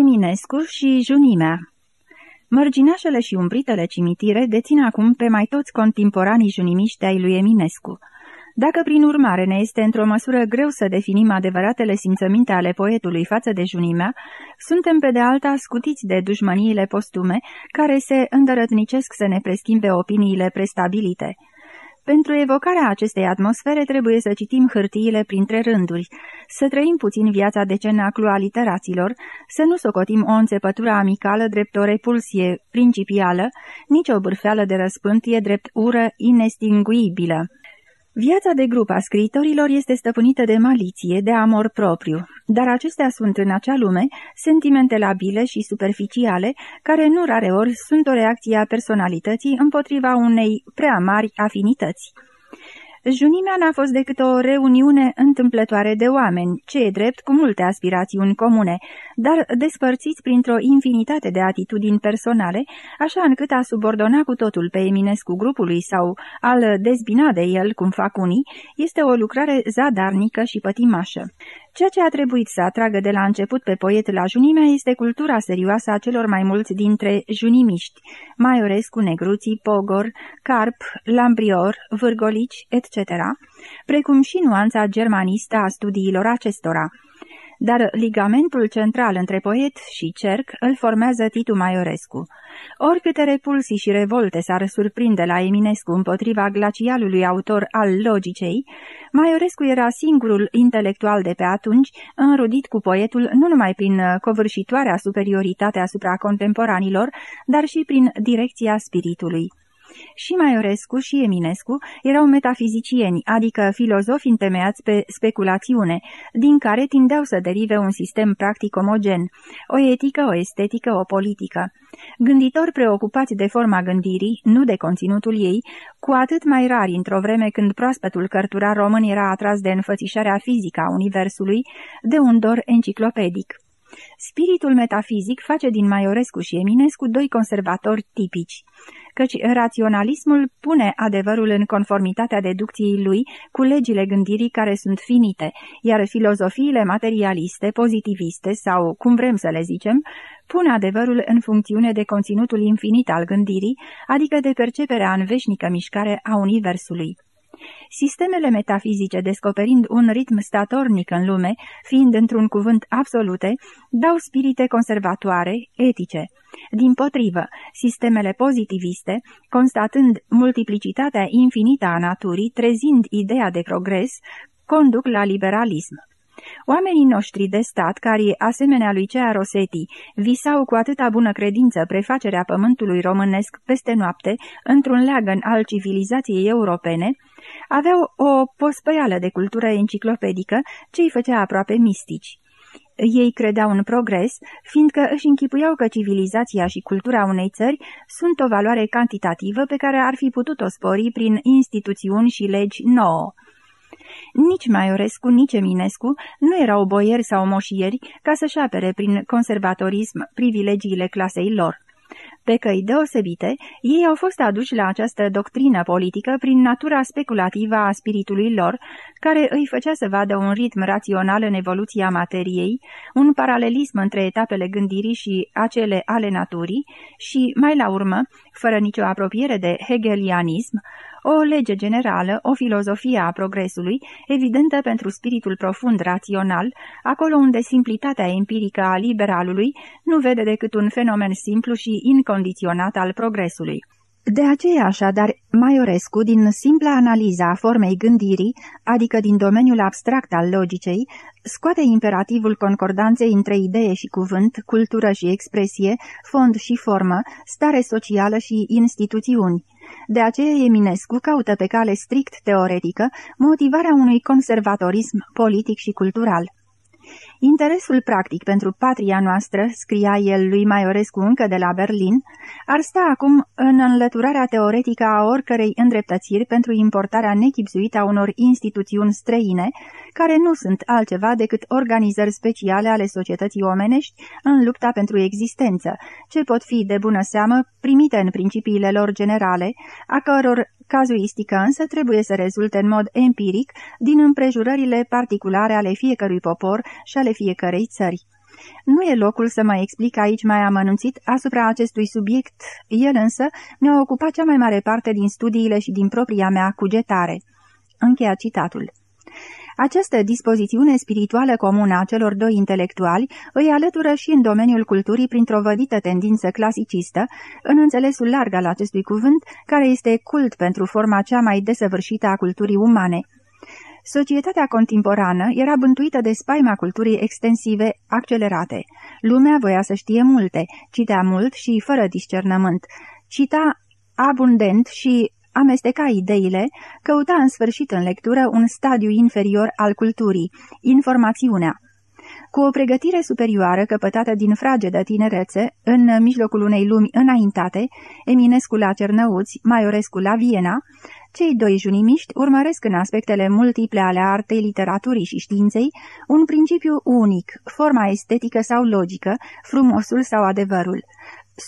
Eminescu și Junimea Mărginașele și umbritele cimitire dețin acum pe mai toți contemporanii junimiști ai lui Eminescu. Dacă prin urmare ne este într-o măsură greu să definim adevăratele simțăminte ale poetului față de junimea, suntem pe de alta scutiți de dușmăniile postume care se îndărătnicesc să ne preschimbe opiniile prestabilite. Pentru evocarea acestei atmosfere trebuie să citim hârtiile printre rânduri, să trăim puțin viața de cenaclu a literaților, să nu socotim o înțepătură amicală drept o repulsie principială, nici o bârfeală de răspântie drept ură inestinguibilă. Viața de grup a scriitorilor este stăpânită de maliție, de amor propriu, dar acestea sunt în acea lume sentimente labile și superficiale, care nu rare ori sunt o reacție a personalității împotriva unei prea mari afinități. Junimea n-a fost decât o reuniune întâmplătoare de oameni, ce e drept cu multe aspirațiuni comune, dar despărțiți printr-o infinitate de atitudini personale, așa încât a subordona cu totul pe Eminescu grupului sau al dezbina de el, cum fac unii, este o lucrare zadarnică și pătimașă. Ceea ce a trebuit să atragă de la început pe poet la junimea este cultura serioasă a celor mai mulți dintre junimiști, Maiorescu, Negruții, Pogor, Carp, Lambrior, Vârgolici, etc., precum și nuanța germanistă a studiilor acestora dar ligamentul central între poet și cerc îl formează Titu Maiorescu. Oricâte repulsii și revolte s-ar surprinde la Eminescu împotriva glacialului autor al logicei, Maiorescu era singurul intelectual de pe atunci înrudit cu poetul nu numai prin covârșitoarea superioritate asupra contemporanilor, dar și prin direcția spiritului. Și Maiorescu și Eminescu erau metafizicieni, adică filozofi întemeiați pe speculațiune, din care tindeau să derive un sistem practic omogen, o etică, o estetică, o politică. Gânditori preocupați de forma gândirii, nu de conținutul ei, cu atât mai rari într-o vreme când proaspetul cărturar român era atras de înfățișarea fizică a Universului, de un dor enciclopedic. Spiritul metafizic face din Maiorescu și Eminescu doi conservatori tipici căci raționalismul pune adevărul în conformitatea deducției lui cu legile gândirii care sunt finite, iar filozofiile materialiste, pozitiviste sau, cum vrem să le zicem, pun adevărul în funcțiune de conținutul infinit al gândirii, adică de perceperea în veșnică mișcare a Universului. Sistemele metafizice, descoperind un ritm statornic în lume, fiind într-un cuvânt absolute, dau spirite conservatoare, etice. Din potrivă, sistemele pozitiviste, constatând multiplicitatea infinită a naturii, trezind ideea de progres, conduc la liberalism. Oamenii noștri de stat, care, asemenea lui Cea Rosetti, visau cu atâta bună credință prefacerea pământului românesc peste noapte, într-un leagăn al civilizației europene, aveau o pospăială de cultură enciclopedică ce îi făcea aproape mistici. Ei credeau în progres, fiindcă își închipuiau că civilizația și cultura unei țări sunt o valoare cantitativă pe care ar fi putut-o spori prin instituțiuni și legi nouă. Nici Maiorescu, nici Eminescu nu erau boieri sau moșieri ca să-și apere prin conservatorism privilegiile clasei lor. Pe căi deosebite, ei au fost aduși la această doctrină politică prin natura speculativă a spiritului lor, care îi făcea să vadă un ritm rațional în evoluția materiei, un paralelism între etapele gândirii și acele ale naturii și, mai la urmă, fără nicio apropiere de hegelianism, o lege generală, o filozofie a progresului, evidentă pentru spiritul profund rațional, acolo unde simplitatea empirică a liberalului nu vede decât un fenomen simplu și incondiționat al progresului. De aceea, așadar, Maiorescu, din simpla analiza a formei gândirii, adică din domeniul abstract al logicei, scoate imperativul concordanței între idee și cuvânt, cultură și expresie, fond și formă, stare socială și instituțiuni. De aceea Eminescu caută pe cale strict teoretică motivarea unui conservatorism politic și cultural. Interesul practic pentru patria noastră, scria el lui Maiorescu încă de la Berlin, ar sta acum în înlăturarea teoretică a oricărei îndreptățiri pentru importarea nechipzuită a unor instituțiuni străine, care nu sunt altceva decât organizări speciale ale societății omenești în lupta pentru existență, ce pot fi de bună seamă primite în principiile lor generale, a căror Cazuistică însă trebuie să rezulte în mod empiric din împrejurările particulare ale fiecărui popor și ale fiecărei țări. Nu e locul să mă explic aici mai amănunțit asupra acestui subiect, el însă mi-a ocupat cea mai mare parte din studiile și din propria mea cugetare. Încheia citatul. Această dispozițiune spirituală comună a celor doi intelectuali îi alătură și în domeniul culturii printr-o vădită tendință clasicistă, în înțelesul larg al acestui cuvânt, care este cult pentru forma cea mai desăvârșită a culturii umane. Societatea contemporană era bântuită de spaima culturii extensive accelerate. Lumea voia să știe multe, citea mult și fără discernământ, cita abundent și amesteca ideile, căuta în sfârșit în lectură un stadiu inferior al culturii, informațiunea. Cu o pregătire superioară căpătată din fragedă tinerețe, în mijlocul unei lumi înaintate, Eminescu la Cernăuți, Maiorescu la Viena, cei doi junimiști urmăresc în aspectele multiple ale artei, literaturii și științei un principiu unic, forma estetică sau logică, frumosul sau adevărul.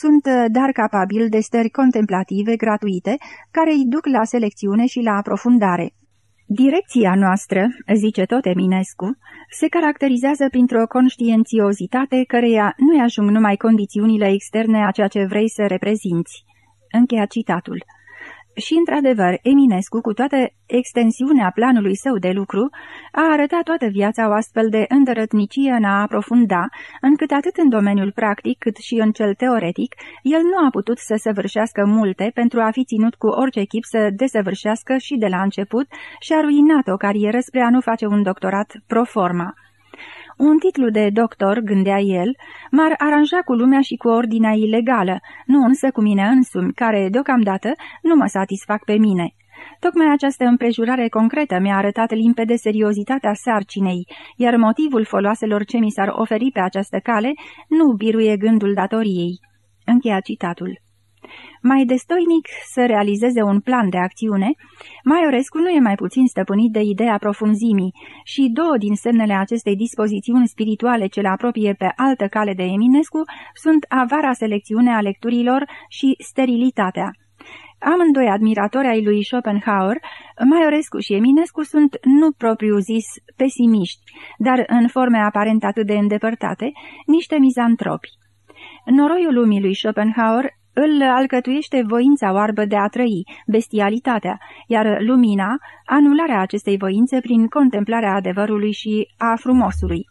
Sunt uh, dar capabili de stări contemplative gratuite care îi duc la selecțiune și la aprofundare. Direcția noastră, zice tot Eminescu, se caracterizează printr-o conștiențiozitate căreia nu-i ajung numai condițiunile externe a ceea ce vrei să reprezinți. Încheia citatul. Și, într-adevăr, Eminescu, cu toată extensiunea planului său de lucru, a arătat toată viața o astfel de îndărătnicie în a aprofunda, încât atât în domeniul practic cât și în cel teoretic, el nu a putut să săvârșească multe pentru a fi ținut cu orice chip să desăvârșească și de la început și a ruinat o carieră spre a nu face un doctorat pro forma. Un titlu de doctor, gândea el, m-ar aranja cu lumea și cu ordinea ilegală, nu însă cu mine însumi, care, deocamdată, nu mă satisfac pe mine. Tocmai această împrejurare concretă mi-a arătat limpede seriozitatea sarcinei, iar motivul foloaselor ce mi s-ar oferi pe această cale nu biruie gândul datoriei. Încheia citatul mai destoinic să realizeze un plan de acțiune, Maiorescu nu e mai puțin stăpânit de ideea profunzimii și două din semnele acestei dispozițiuni spirituale ce le apropie pe altă cale de Eminescu sunt avara selecțiune a lecturilor și sterilitatea. Amândoi admiratori ai lui Schopenhauer, Maiorescu și Eminescu sunt nu propriu zis pesimiști, dar în forme aparent atât de îndepărtate, niște mizantropi. Noroiul lumii lui Schopenhauer îl alcătuiește voința oarbă de a trăi, bestialitatea, iar lumina, anularea acestei voințe prin contemplarea adevărului și a frumosului.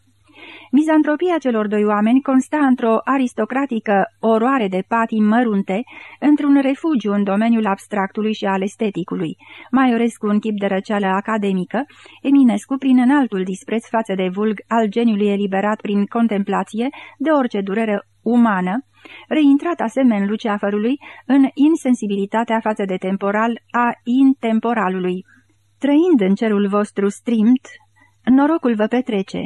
Mizantropia celor doi oameni consta într-o aristocratică oroare de patii mărunte, într-un refugiu în domeniul abstractului și al esteticului, Maiorescu în chip de răceală academică, Eminescu prin înaltul dispreț față de vulg al geniului eliberat prin contemplație de orice durere umană, reintrat asemenea Luceafărului în insensibilitatea față de temporal a intemporalului. Trăind în cerul vostru strimt, norocul vă petrece,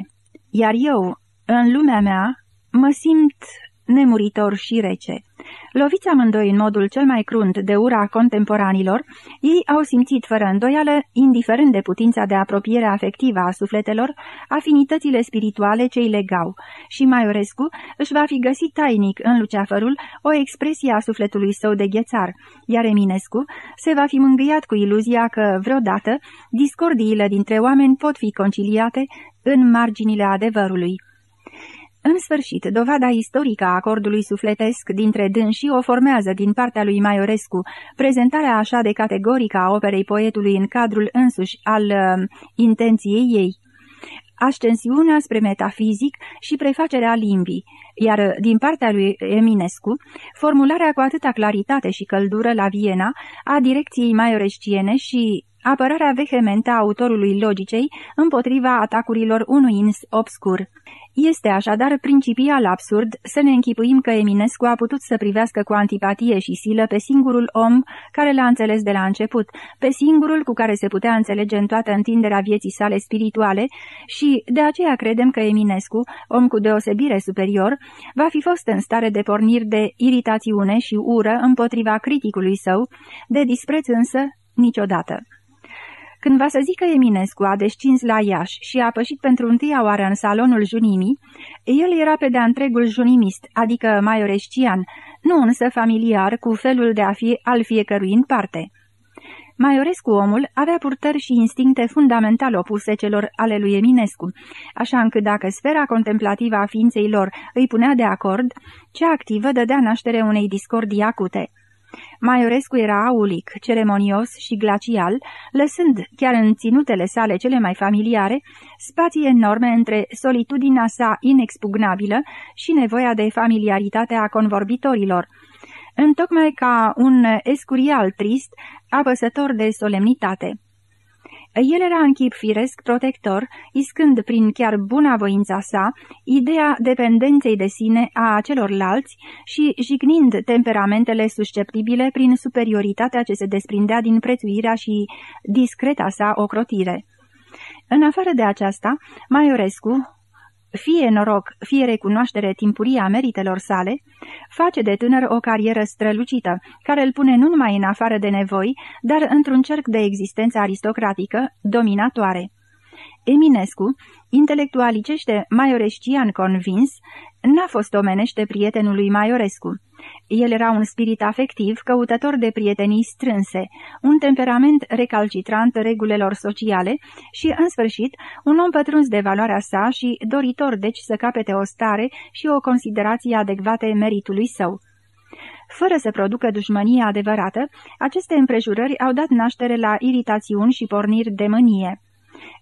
iar eu, în lumea mea, mă simt nemuritor și rece. Loviți amândoi în modul cel mai crunt de ura contemporanilor, ei au simțit fără îndoială, indiferent de putința de apropiere afectivă a sufletelor, afinitățile spirituale ce îi legau și Maiorescu își va fi găsit tainic în Luceafărul o expresie a sufletului său de ghețar, iar Eminescu se va fi mângâiat cu iluzia că, vreodată, discordiile dintre oameni pot fi conciliate în marginile adevărului. În sfârșit, dovada istorică a acordului sufletesc dintre dânsii o formează din partea lui Maiorescu. Prezentarea așa de categorică a operei poetului în cadrul însuși al uh, intenției ei. Ascensiunea spre metafizic și prefacerea limbii, iar din partea lui Eminescu, formularea cu atâta claritate și căldură la Viena a direcției maioresciene și apărarea vehementă a autorului logicei împotriva atacurilor unui ins obscur. Este așadar principial absurd să ne închipuim că Eminescu a putut să privească cu antipatie și silă pe singurul om care l-a înțeles de la început, pe singurul cu care se putea înțelege în toată întinderea vieții sale spirituale și de aceea credem că Eminescu, om cu deosebire superior, va fi fost în stare de porniri de iritațiune și ură împotriva criticului său, de dispreț însă niciodată. Când va să zică Eminescu a descins la Iași și a pășit pentru întâia oară în salonul junimii, el era pe de-a întregul junimist, adică maiorescian, nu însă familiar cu felul de a fi al fiecărui în parte. Maiorescu omul avea purtări și instincte fundamental opuse celor ale lui Eminescu, așa încât dacă sfera contemplativă a ființei lor îi punea de acord, cea activă dădea naștere unei discordii acute. Maiorescu era aulic, ceremonios și glacial, lăsând, chiar în ținutele sale cele mai familiare, spații enorme între solitudinea sa inexpugnabilă și nevoia de familiaritate a convorbitorilor, întocmai ca un escurial trist, apăsător de solemnitate. El era în chip firesc protector, iscând prin chiar voința sa ideea dependenței de sine a celorlalți și jignind temperamentele susceptibile prin superioritatea ce se desprindea din prețuirea și discreta sa ocrotire. În afară de aceasta, Maiorescu, fie noroc, fie recunoaștere timpurie a meritelor sale, face de tânăr o carieră strălucită, care îl pune nu numai în afară de nevoi, dar într-un cerc de existență aristocratică, dominatoare. Eminescu, intelectualicește maiorescian convins, n-a fost omenește prietenului Maiorescu. El era un spirit afectiv, căutător de prietenii strânse, un temperament recalcitrant regulelor sociale și, în sfârșit, un om pătruns de valoarea sa și doritor deci să capete o stare și o considerație adecvate meritului său. Fără să producă dușmănie adevărată, aceste împrejurări au dat naștere la iritațiuni și porniri de mânie.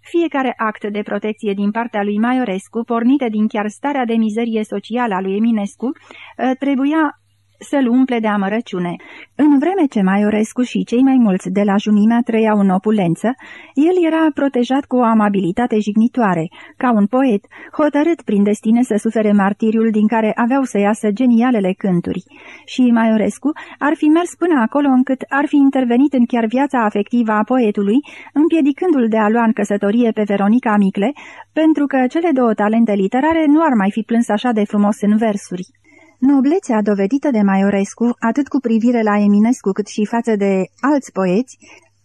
Fiecare act de protecție din partea lui Maiorescu, pornită din chiar starea de mizerie socială a lui Eminescu, ă, trebuia să-l umple de amărăciune. În vreme ce Maiorescu și cei mai mulți de la Junimea trăiau în opulență, el era protejat cu o amabilitate jignitoare, ca un poet, hotărât prin destine să sufere martiriul din care aveau să iasă genialele cânturi. Și Maiorescu ar fi mers până acolo încât ar fi intervenit în chiar viața afectivă a poetului, împiedicându-l de a lua în căsătorie pe Veronica Micle, pentru că cele două talente literare nu ar mai fi plâns așa de frumos în versuri. Noblețea dovedită de Maiorescu, atât cu privire la Eminescu cât și față de alți poeți,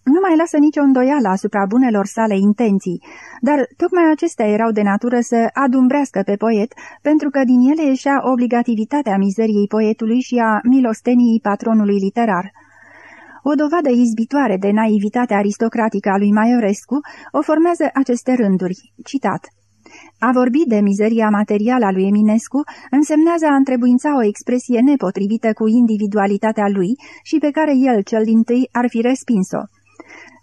nu mai lasă nicio îndoială asupra bunelor sale intenții, dar tocmai acestea erau de natură să adumbrească pe poet, pentru că din ele ieșea obligativitatea mizeriei poetului și a milosteniei patronului literar. O dovadă izbitoare de naivitate aristocratică a lui Maiorescu o formează aceste rânduri, citat. A vorbi de mizeria materială a lui Eminescu însemnează a întrebuința o expresie nepotrivită cu individualitatea lui și pe care el cel din tâi ar fi respins-o.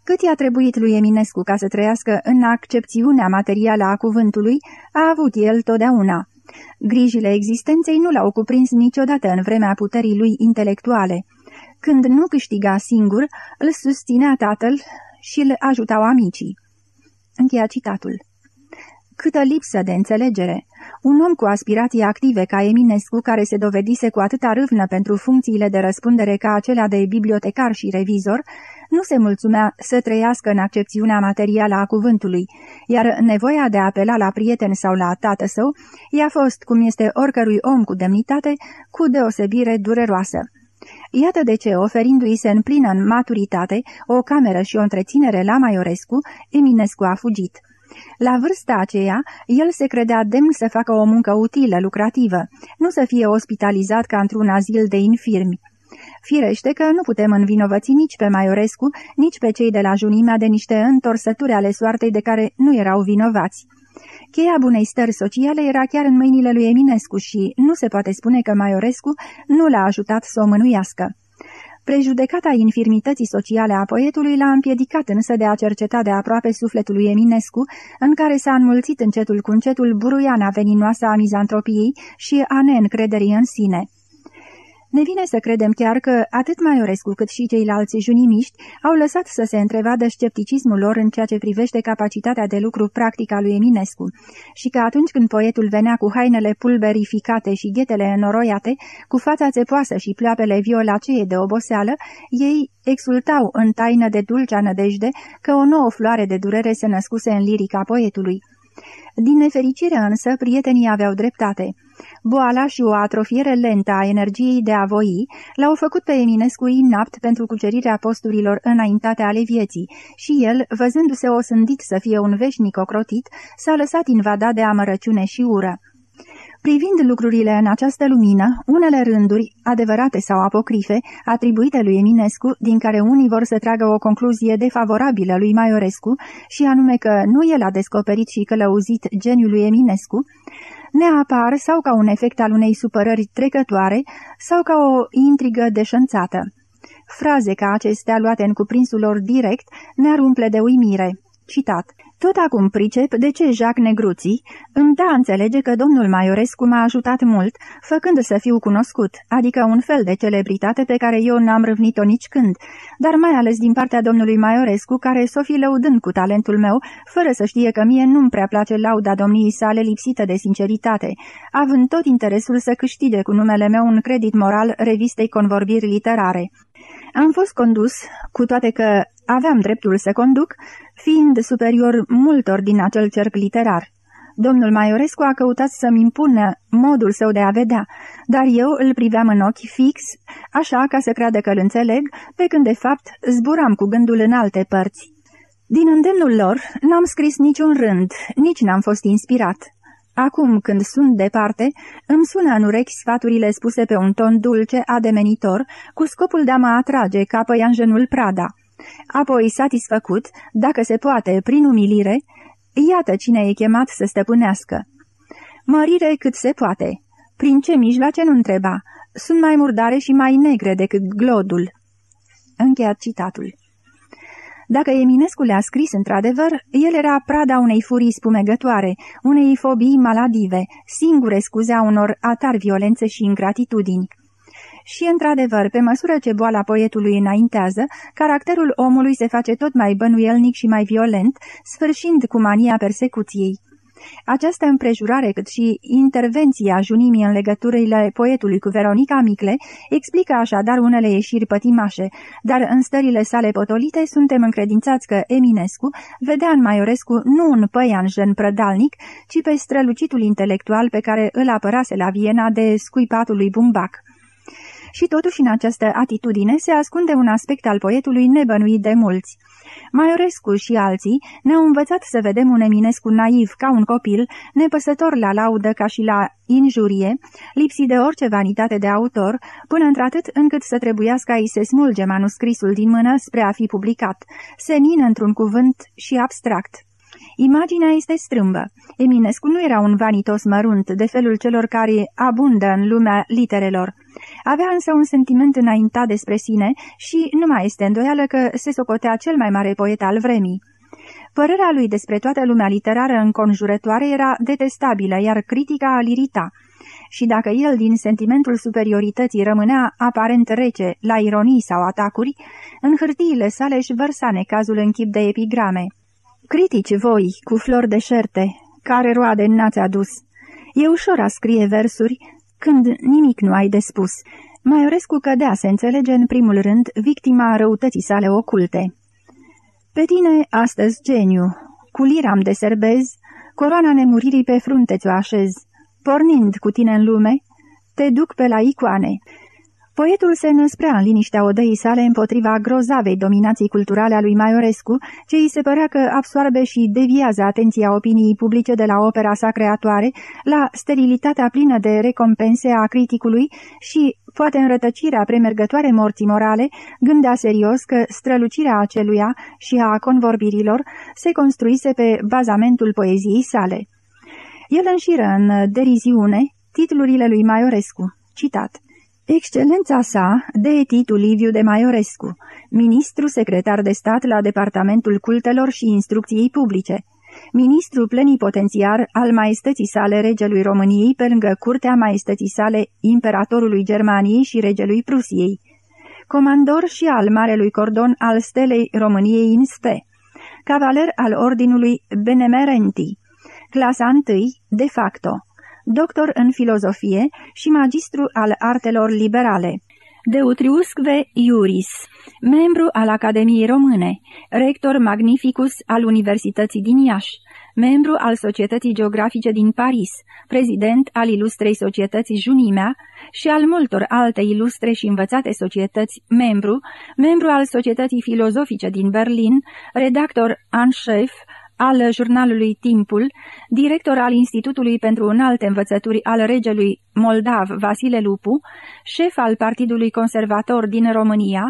Cât i-a trebuit lui Eminescu ca să trăiască în accepțiunea materială a cuvântului, a avut el totdeauna. Grijile existenței nu l-au cuprins niciodată în vremea puterii lui intelectuale. Când nu câștiga singur, îl susținea tatăl și îl ajutau amicii. Încheia citatul. Câtă lipsă de înțelegere! Un om cu aspirații active ca Eminescu, care se dovedise cu atâta râvnă pentru funcțiile de răspundere ca acelea de bibliotecar și revizor, nu se mulțumea să trăiască în accepțiunea materială a cuvântului, iar nevoia de a apela la prieten sau la tată său i-a fost, cum este oricărui om cu demnitate, cu deosebire dureroasă. Iată de ce, oferindu-i se în plină în maturitate o cameră și o întreținere la Maiorescu, Eminescu a fugit. La vârsta aceea, el se credea demn să facă o muncă utilă, lucrativă, nu să fie ospitalizat ca într-un azil de infirmi. Firește că nu putem învinovăți nici pe Maiorescu, nici pe cei de la Junimea de niște întorsături ale soartei de care nu erau vinovați. Cheia bunei stări sociale era chiar în mâinile lui Eminescu și nu se poate spune că Maiorescu nu l-a ajutat să o mânuiască. Prejudecata infirmității sociale a poetului l-a împiedicat însă de a cerceta de aproape sufletul lui Eminescu, în care s-a înmulțit încetul cu încetul buruiana veninoasă a mizantropiei și a neîncrederii în sine. Ne vine să credem chiar că atât Maiorescu cât și ceilalți junimiști au lăsat să se întrevadă scepticismul lor în ceea ce privește capacitatea de lucru practică a lui Eminescu și că atunci când poetul venea cu hainele pulberificate și ghetele înoroiate, cu fața țepoasă și pleoapele violacee de oboseală, ei exultau în taină de dulcea nădejde că o nouă floare de durere se născuse în lirica poetului. Din nefericire însă, prietenii aveau dreptate. Boala și o atrofiere lentă a energiei de a voi l-au făcut pe Eminescu inapt pentru cucerirea posturilor înaintate ale vieții și el, văzându-se osândit să fie un veșnic ocrotit, s-a lăsat invadat de amărăciune și ură. Privind lucrurile în această lumină, unele rânduri, adevărate sau apocrife, atribuite lui Eminescu, din care unii vor să tragă o concluzie defavorabilă lui Maiorescu, și anume că nu el a descoperit și călăuzit geniul lui Eminescu, ne apar sau ca un efect al unei supărări trecătoare sau ca o intrigă deșănțată. Fraze ca acestea luate în cuprinsul lor direct ne-ar umple de uimire. Citat. Tot acum pricep de ce Jacques Negruții îmi da înțelege că domnul Maiorescu m-a ajutat mult, făcând să fiu cunoscut, adică un fel de celebritate pe care eu n-am râvnit-o nici când, dar mai ales din partea domnului Maiorescu, care s-o fi lăudând cu talentul meu, fără să știe că mie nu-mi prea place lauda domniei sale lipsită de sinceritate, având tot interesul să câștige cu numele meu un credit moral revistei convorbiri literare. Am fost condus, cu toate că aveam dreptul să conduc, fiind superior multor din acel cerc literar. Domnul Maiorescu a căutat să-mi impună modul său de a vedea, dar eu îl priveam în ochi fix, așa ca să creadă că îl înțeleg, pe când de fapt zburam cu gândul în alte părți. Din îndemnul lor n-am scris niciun rând, nici n-am fost inspirat. Acum, când sunt departe, îmi sună în urechi sfaturile spuse pe un ton dulce, ademenitor, cu scopul de a mă atrage ca păianjenul Prada. Apoi, satisfăcut, dacă se poate, prin umilire, iată cine e chemat să stăpânească. Mărire cât se poate. Prin ce mijloace nu întreba. Sunt mai murdare și mai negre decât glodul. Încheiat citatul. Dacă Eminescu le-a scris într-adevăr, el era prada unei furii spumegătoare, unei fobii maladive, singure scuze a unor atar violențe și ingratitudini. Și, într-adevăr, pe măsură ce boala poetului înaintează, caracterul omului se face tot mai bănuielnic și mai violent, sfârșind cu mania persecuției. Această împrejurare, cât și intervenția junimii în legăturile poetului cu Veronica Micle, explică așadar unele ieșiri pătimașe, dar în stările sale potolite suntem încredințați că Eminescu vedea în Maiorescu nu un păianjen prădalnic, ci pe strălucitul intelectual pe care îl apărase la Viena de scuipatul lui Bumbac. Și totuși în această atitudine se ascunde un aspect al poetului nebănuit de mulți. Maiorescu și alții ne-au învățat să vedem un Eminescu naiv ca un copil, nepăsător la laudă ca și la injurie, lipsit de orice vanitate de autor, până într-atât încât să trebuiască a-i se smulge manuscrisul din mână spre a fi publicat, senin într-un cuvânt și abstract. Imaginea este strâmbă. Eminescu nu era un vanitos mărunt, de felul celor care abundă în lumea literelor. Avea însă un sentiment înaintat despre sine și nu mai este îndoială că se socotea cel mai mare poet al vremii. Părerea lui despre toată lumea literară înconjurătoare era detestabilă, iar critica îl irita. Și dacă el, din sentimentul superiorității, rămânea aparent rece, la ironii sau atacuri, în hârtiile sale își vărsa necazul în chip de epigrame. Critici voi, cu flori deșerte, care roade n-ați adus. E ușor a scrie versuri când nimic nu ai de spus. Maiorescu cădea, se înțelege în primul rând, victima răutății sale oculte. Pe tine, astăzi, geniu, cu liram de serbez, coroana nemuririi pe frunte ți-o așez. Pornind cu tine în lume, te duc pe la icoane. Poetul se năsprea în liniștea odăii sale împotriva grozavei dominații culturale a lui Maiorescu, ce îi se părea că absoarbe și deviază atenția opiniei publice de la opera sa creatoare, la sterilitatea plină de recompense a criticului și poate înrătăcirea premergătoare morții morale, gândea serios că strălucirea aceluia și a convorbirilor se construise pe bazamentul poeziei sale. El înșiră în deriziune titlurile lui Maiorescu. Citat Excelența sa, de Titu Liviu de Maiorescu, ministru secretar de stat la Departamentul Cultelor și Instrucției Publice, ministru plenipotențiar al maestății sale regelui României pe lângă curtea maestății sale imperatorului Germaniei și regelui Prusiei, comandor și al Marelui Cordon al Stelei României în Spe, cavaler al Ordinului Benemerenti, clasa 1, de facto, doctor în filozofie și magistru al artelor liberale. Deutriusque Iuris, membru al Academiei Române, rector magnificus al Universității din Iași, membru al Societății Geografice din Paris, prezident al ilustrei societății Junimea și al multor alte ilustre și învățate societăți, membru, membru al Societății Filozofice din Berlin, redactor în șef al jurnalului Timpul, director al Institutului pentru Înalte Învățături al regelui Moldav Vasile Lupu, șef al Partidului Conservator din România,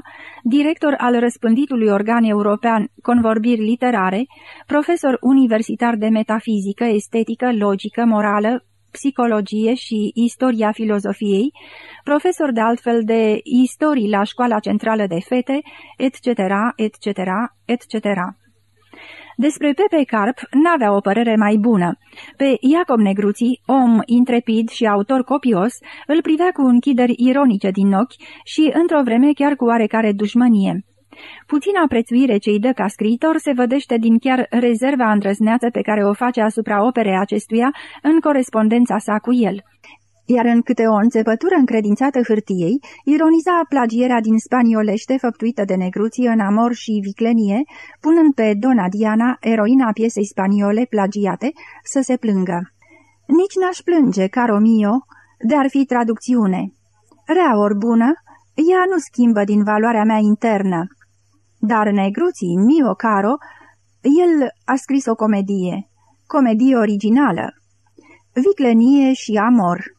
director al răspânditului organ european Convorbiri Literare, profesor universitar de metafizică, estetică, logică, morală, psicologie și istoria filozofiei, profesor de altfel de istorii la Școala Centrală de Fete, etc., etc., etc. Despre Pepe Carp n-avea o părere mai bună. Pe Iacob Negruții, om intrepid și autor copios, îl privea cu închideri ironice din ochi și, într-o vreme, chiar cu oarecare dușmănie. Puțina prețuire ce îi dă ca scriitor se vădește din chiar rezerva îndrăzneață pe care o face asupra operei acestuia în corespondența sa cu el iar în câte o înțepătură încredințată hârtiei, ironiza plagierea din spaniolește făptuită de negruții în amor și viclenie, punând pe Dona Diana, eroina piesei spaniole plagiate, să se plângă. Nici n-aș plânge, caro mio, de-ar fi traducțiune. Rea ori bună, ea nu schimbă din valoarea mea internă. Dar negruții, mio caro, el a scris o comedie, comedie originală, viclenie și amor.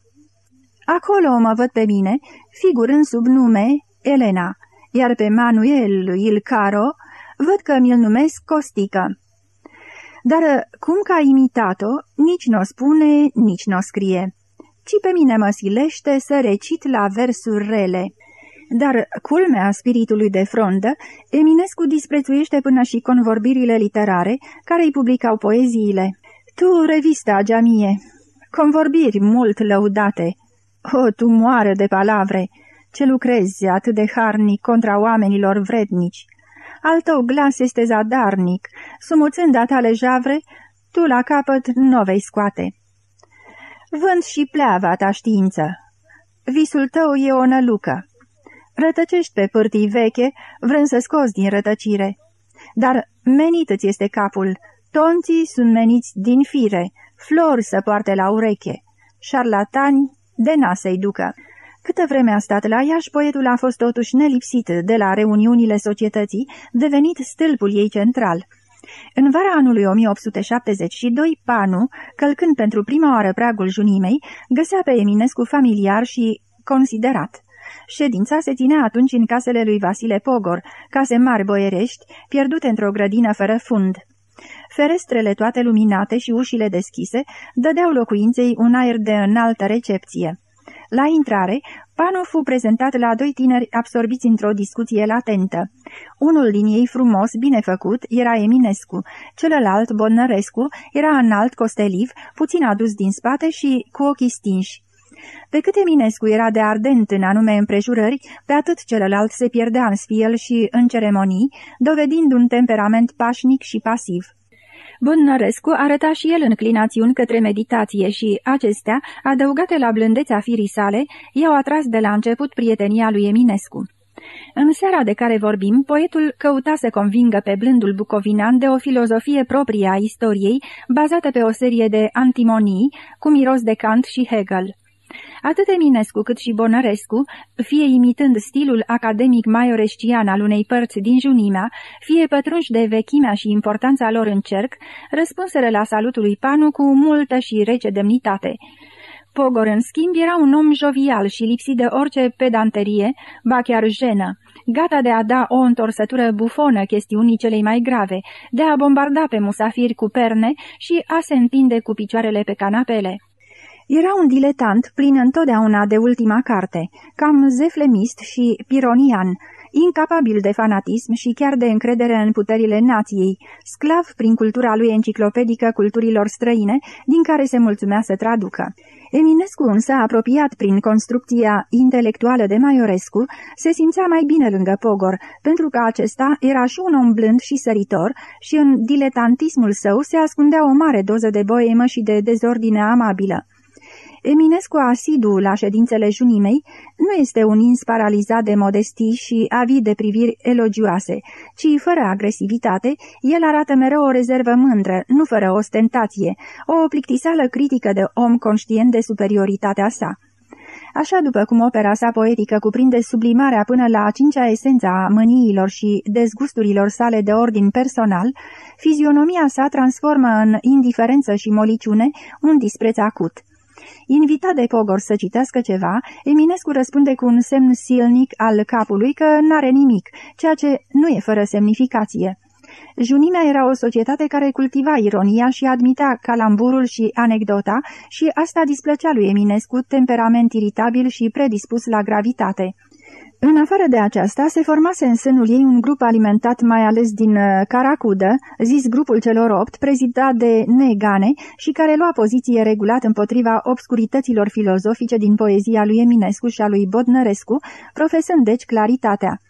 Acolo mă văd pe mine, figurând sub nume Elena, iar pe Manuel Il Caro văd că mi-l numesc Costică. Dar cum că a imitat-o, nici nu o spune, nici nu o scrie, ci pe mine mă silește să recit la versuri rele. Dar, culmea spiritului de frondă, Eminescu disprețuiește până și convorbirile literare care îi publicau poeziile. Tu, revista Jamie, convorbiri mult lăudate, o, tu moară de palavre, ce lucrezi atât de harnic contra oamenilor vrednici. Al tău glas este zadarnic, sumuțând a tale javre, tu la capăt nu vei scoate. Vând și pleava ta știință. Visul tău e o nălucă. Rătăcești pe pârtii veche, vrând să scoți din rătăcire. Dar menit îți este capul, tonții sunt meniți din fire, flori să poarte la ureche, șarlatani de na să-i ducă. Câtă vreme a stat la Iași, poetul a fost totuși nelipsit de la reuniunile societății, devenit stâlpul ei central. În vara anului 1872, Panu, călcând pentru prima oară pragul junimei, găsea pe Eminescu familiar și considerat. Ședința se ținea atunci în casele lui Vasile Pogor, case mari boierești, pierdute într-o grădină fără fund. Ferestrele toate luminate și ușile deschise dădeau locuinței un aer de înaltă recepție. La intrare, Panu fu prezentat la doi tineri absorbiți într-o discuție latentă. Unul din ei frumos, bine făcut, era Eminescu, celălalt, Bonnărescu, era înalt, costeliv, puțin adus din spate și cu ochii stinși. Pe cât Eminescu era de ardent în anume împrejurări, pe atât celălalt se pierdea în sfiel și în ceremonii, dovedind un temperament pașnic și pasiv. Bănnărescu arăta și el înclinațiuni către meditație și acestea, adăugate la blândețea firii sale, i-au atras de la început prietenia lui Eminescu. În seara de care vorbim, poetul căuta să convingă pe blândul bucovinan de o filozofie proprie a istoriei, bazată pe o serie de antimonii, cu miros de Kant și Hegel. Atât Eminescu cât și Bonărescu, fie imitând stilul academic maiorescian al unei părți din Junimea, fie pătrunși de vechimea și importanța lor în cerc, răspunseră la salutul lui Panu cu multă și rece demnitate. Pogor, în schimb, era un om jovial și lipsit de orice pedanterie, ba chiar jenă, gata de a da o întorsătură bufonă chestiunii celei mai grave, de a bombarda pe musafiri cu perne și a se întinde cu picioarele pe canapele. Era un diletant plin întotdeauna de ultima carte, cam zeflemist și pironian, incapabil de fanatism și chiar de încredere în puterile nației, sclav prin cultura lui enciclopedică culturilor străine, din care se mulțumea să traducă. Eminescu însă, apropiat prin construcția intelectuală de Maiorescu, se simțea mai bine lângă Pogor, pentru că acesta era și un om blând și săritor și în diletantismul său se ascundea o mare doză de boemă și de dezordine amabilă. Eminescu asidu la ședințele junimei nu este un ins paralizat de modestii și avid de priviri elogioase, ci fără agresivitate, el arată mereu o rezervă mândră, nu fără ostentație, o plictisală critică de om conștient de superioritatea sa. Așa după cum opera sa poetică cuprinde sublimarea până la a cincea esență a mâniilor și dezgusturilor sale de ordin personal, fizionomia sa transformă în indiferență și moliciune un dispreț acut. Invitat de Pogor să citească ceva, Eminescu răspunde cu un semn silnic al capului că n-are nimic, ceea ce nu e fără semnificație. Junimea era o societate care cultiva ironia și admitea calamburul și anecdota și asta displăcea lui Eminescu, temperament iritabil și predispus la gravitate. În afară de aceasta, se formase în sânul ei un grup alimentat mai ales din uh, Caracudă, zis grupul celor opt, prezidat de Negane și care lua poziție regulat împotriva obscurităților filozofice din poezia lui Eminescu și a lui Bodnărescu, profesând deci claritatea.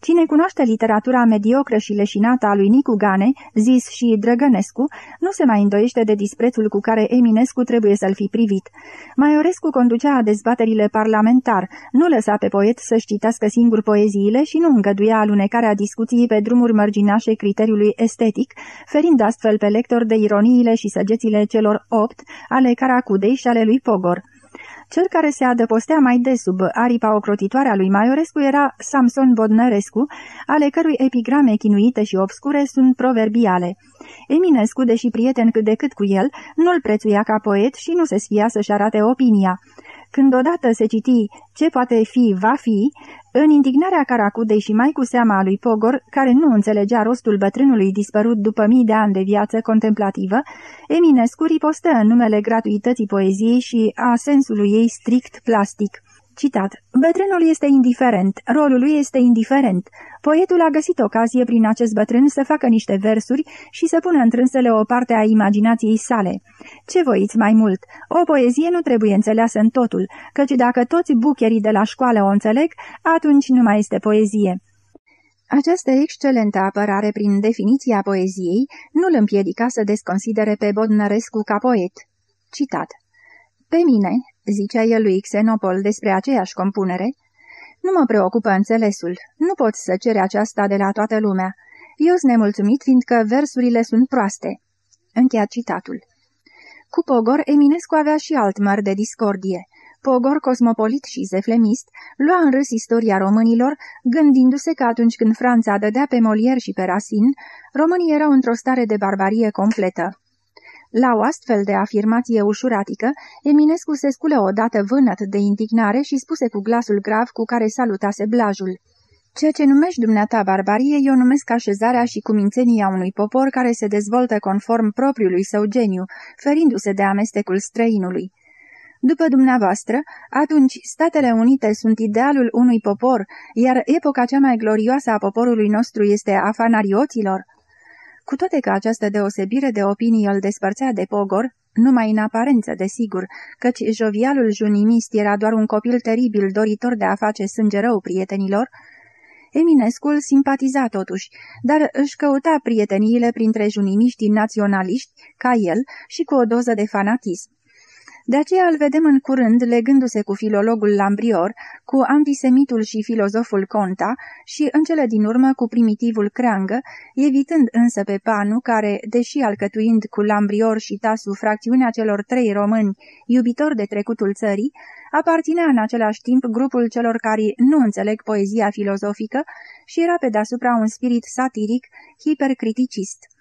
Cine cunoaște literatura mediocră și leșinată a lui Nicu Gane, zis și Drăgănescu, nu se mai îndoiește de disprețul cu care Eminescu trebuie să-l fi privit. Maiorescu conducea dezbaterile parlamentar, nu lăsa pe poet să-și citească singur poeziile și nu îngăduia alunecarea discuției pe drumuri mărginașe criteriului estetic, ferind astfel pe lector de ironiile și săgețile celor opt ale Caracudei și ale lui Pogor. Cel care se adăpostea mai des sub aripa ocrotitoare a lui Maiorescu era Samson Bodnărescu, ale cărui epigrame chinuite și obscure sunt proverbiale. Eminescu, deși prieten cât de cât cu el, nu-l prețuia ca poet și nu se sfia să-și arate opinia. Când odată se citi ce poate fi, va fi, în indignarea Caracudei și mai cu seama a lui Pogor, care nu înțelegea rostul bătrânului dispărut după mii de ani de viață contemplativă, Eminescu ripostă în numele gratuității poeziei și a sensului ei strict plastic. Citat. Bătrânul este indiferent, rolul lui este indiferent. Poetul a găsit ocazie prin acest bătrân să facă niște versuri și să pună întrânsele o parte a imaginației sale. Ce voiți mai mult? O poezie nu trebuie înțeleasă în totul, căci dacă toți bucherii de la școală o înțeleg, atunci nu mai este poezie. Această excelentă apărare prin definiția poeziei nu-l împiedica să desconsidere pe Bodnărescu ca poet. Citat Pe mine, zicea el lui Xenopol despre aceeași compunere, nu mă preocupă înțelesul, nu pot să cere aceasta de la toată lumea. Eu sunt nemulțumit fiindcă versurile sunt proaste. Încheia citatul. Cu Pogor, Eminescu avea și alt măr de discordie. Pogor, cosmopolit și zeflemist, lua în râs istoria românilor, gândindu-se că atunci când Franța dădea pe Molière și pe Racine, românii erau într-o stare de barbarie completă. La o astfel de afirmație ușuratică, Eminescu se sculă odată vânăt de indignare și spuse cu glasul grav cu care salutase blajul. Ceea ce numești dumneata barbarie, eu numesc așezarea și cumințenia unui popor care se dezvoltă conform propriului său geniu, ferindu-se de amestecul străinului. După dumneavoastră, atunci Statele Unite sunt idealul unui popor, iar epoca cea mai glorioasă a poporului nostru este a fanarioților. Cu toate că această deosebire de opinii îl despărțea de Pogor, numai în aparență, desigur, căci jovialul junimist era doar un copil teribil doritor de a face sânge rău prietenilor, Eminescu îl simpatiza totuși, dar își căuta prieteniile printre junimiștii naționaliști, ca el, și cu o doză de fanatism. De aceea îl vedem în curând legându-se cu filologul Lambrior, cu antisemitul și filozoful Conta și, în cele din urmă, cu primitivul Creangă, evitând însă pe Panu, care, deși alcătuind cu Lambrior și Tasu fracțiunea celor trei români, iubitor de trecutul țării, aparținea în același timp grupul celor care nu înțeleg poezia filozofică și era pe deasupra un spirit satiric, hipercriticist.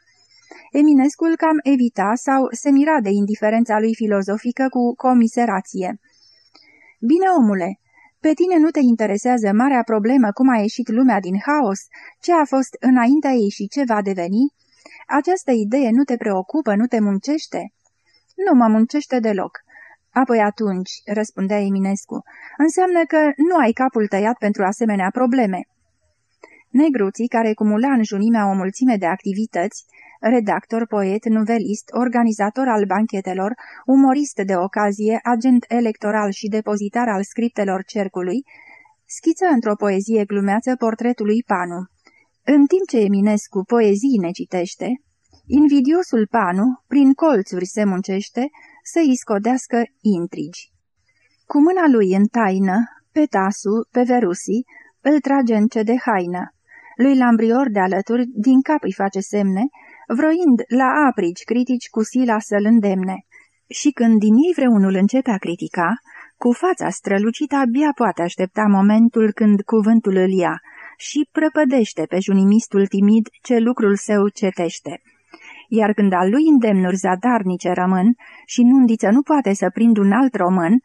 Eminescul cam evita sau se mira de indiferența lui filozofică cu comiserație. Bine, omule, pe tine nu te interesează marea problemă cum a ieșit lumea din haos, ce a fost înaintea ei și ce va deveni? Această idee nu te preocupă, nu te muncește? Nu mă muncește deloc. Apoi atunci, răspundea Eminescu, înseamnă că nu ai capul tăiat pentru asemenea probleme. Negruții, care cumula în junimea o mulțime de activități, redactor, poet, nuvelist, organizator al banchetelor, umorist de ocazie, agent electoral și depozitar al scriptelor cercului, schiță într-o poezie glumeață portretul lui Panu. În timp ce Eminescu poezii ne citește, invidiosul Panu, prin colțuri se muncește, să-i scodească intrigi. Cu mâna lui în taină, pe tasu, pe verusi, îl trage în ce de haină. Lui Lambrior de alături, din cap îi face semne, vroind la aprici critici cu sila să-l îndemne. Și când din ei vreunul începe a critica, Cu fața strălucită abia poate aștepta momentul când cuvântul îl ia și prăpădește pe junimistul timid ce lucrul său cetește. Iar când al lui îndemnuri zadarnice rămân și nundiță nu poate să prind un alt român,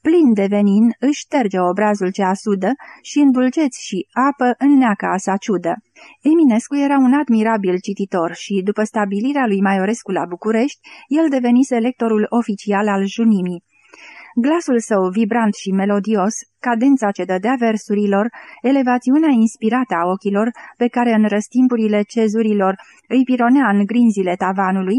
plin de venin, își șterge obrazul ce asudă și îndulceți și apă înneacă a sa ciudă. Eminescu era un admirabil cititor și, după stabilirea lui Maiorescu la București, el devenise lectorul oficial al junimii. Glasul său vibrant și melodios, cadența ce dădea versurilor, elevațiunea inspirată a ochilor, pe care în răstimpurile cezurilor îi pironea în grinzile tavanului,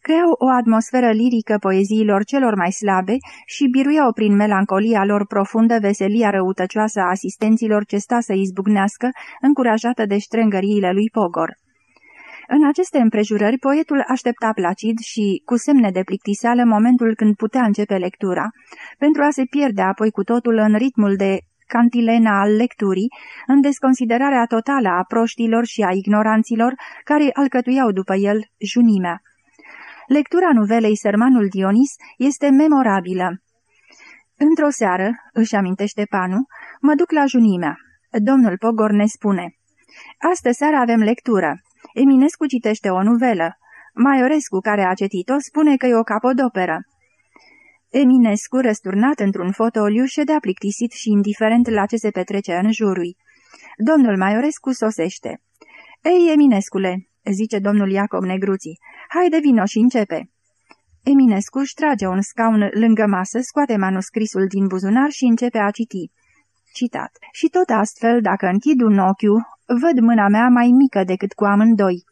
creau o atmosferă lirică poeziilor celor mai slabe și biruiau prin melancolia lor profundă veselia răutăcioasă a asistenților ce sta să izbucnească, încurajată de ștrengăriile lui Pogor. În aceste împrejurări, poetul aștepta placid și, cu semne de plictiseală, momentul când putea începe lectura, pentru a se pierde apoi cu totul în ritmul de cantilena al lecturii, în desconsiderarea totală a proștilor și a ignoranților care alcătuiau după el junimea. Lectura nuvelei Sermanul Dionis este memorabilă. Într-o seară, își amintește Panu, mă duc la junimea. Domnul Pogor ne spune, Astă seară avem lectură. Eminescu citește o nuvelă. Maiorescu, care a citit-o, spune că e o capodoperă. Eminescu, răsturnat într-un fotoliu, ședea plictisit și indiferent la ce se petrece în jurul. Domnul Maiorescu sosește. Ei, Eminescule, zice domnul Iacob Negruții, haide vino și începe. Eminescu își trage un scaun lângă masă, scoate manuscrisul din buzunar și începe a citi. Citat. Și tot astfel, dacă închid un ochiu, văd mâna mea mai mică decât cu amândoi.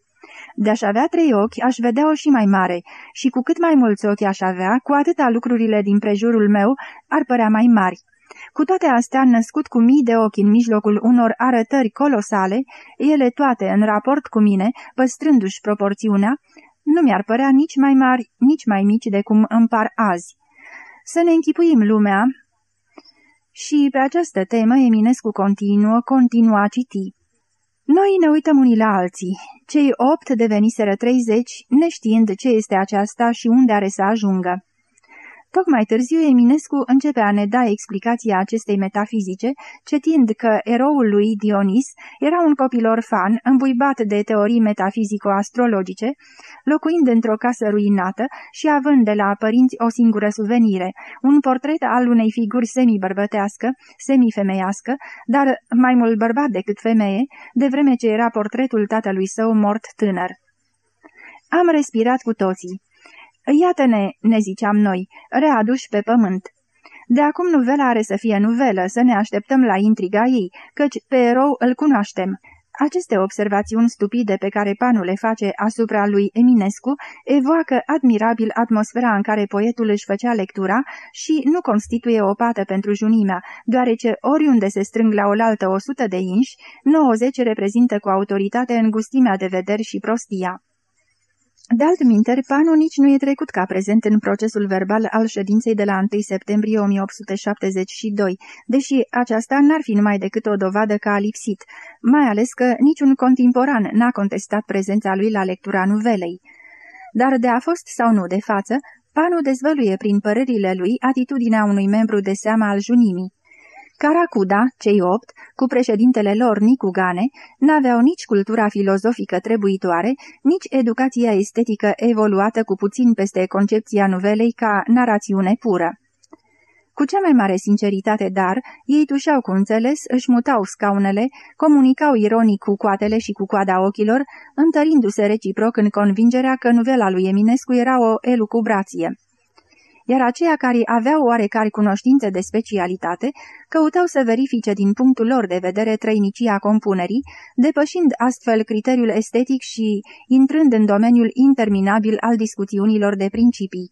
De-aș avea trei ochi, aș vedea-o și mai mare, și cu cât mai mulți ochi aș avea, cu atâta lucrurile din prejurul meu ar părea mai mari. Cu toate astea, născut cu mii de ochi în mijlocul unor arătări colosale, ele toate în raport cu mine, păstrându-și proporțiunea, nu mi-ar părea nici mai mari, nici mai mici de cum îmi par azi. Să ne închipuim lumea, și pe această temă Eminescu continuă, continuă a citi. Noi ne uităm unii la alții. Cei opt deveniseră treizeci, neștiind ce este aceasta și unde are să ajungă. Tocmai târziu Eminescu începe a ne da explicația acestei metafizice, cetind că eroul lui Dionis era un copilor fan, îmbuibat de teorii metafizico-astrologice, locuind într-o casă ruinată și având de la părinți o singură suvenire, un portret al unei figuri semi-bărbătească, semi-femeiască, dar mai mult bărbat decât femeie, de vreme ce era portretul tatălui său mort tânăr. Am respirat cu toții. Iată-ne, ne ziceam noi, readuși pe pământ. De acum nuvela are să fie nuvelă, să ne așteptăm la intriga ei, căci pe erou îl cunoaștem. Aceste observațiuni stupide pe care Panu le face asupra lui Eminescu evoacă admirabil atmosfera în care poetul își făcea lectura și nu constituie o pată pentru junimea, deoarece oriunde se strâng la oaltă o sută de inși, 90 reprezintă cu autoritate îngustimea de vederi și prostia. De altminteri, Panu nici nu e trecut ca prezent în procesul verbal al ședinței de la 1 septembrie 1872, deși aceasta n-ar fi numai decât o dovadă că a lipsit, mai ales că niciun contemporan n-a contestat prezența lui la lectura nuvelei. Dar de a fost sau nu de față, Panu dezvăluie prin părerile lui atitudinea unui membru de seama al junimii. Caracuda, cei opt, cu președintele lor Nicu Gane, n-aveau nici cultura filozofică trebuitoare, nici educația estetică evoluată cu puțin peste concepția novelei ca narațiune pură. Cu cea mai mare sinceritate, dar, ei tușeau cu înțeles, își mutau scaunele, comunicau ironic cu coatele și cu coada ochilor, întărindu-se reciproc în convingerea că novela lui Eminescu era o elucubrație iar aceia care aveau oarecare cunoștințe de specialitate căutau să verifice din punctul lor de vedere trăinicia compunerii, depășind astfel criteriul estetic și intrând în domeniul interminabil al discuțiunilor de principii.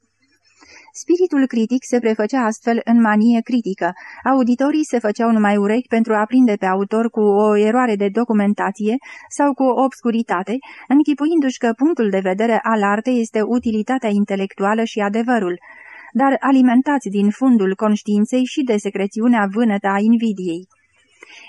Spiritul critic se prefăcea astfel în manie critică. Auditorii se făceau numai urechi pentru a prinde pe autor cu o eroare de documentație sau cu o obscuritate, închipuindu-și că punctul de vedere al artei este utilitatea intelectuală și adevărul, dar alimentați din fundul conștiinței și de secrețiunea vânătă a invidiei.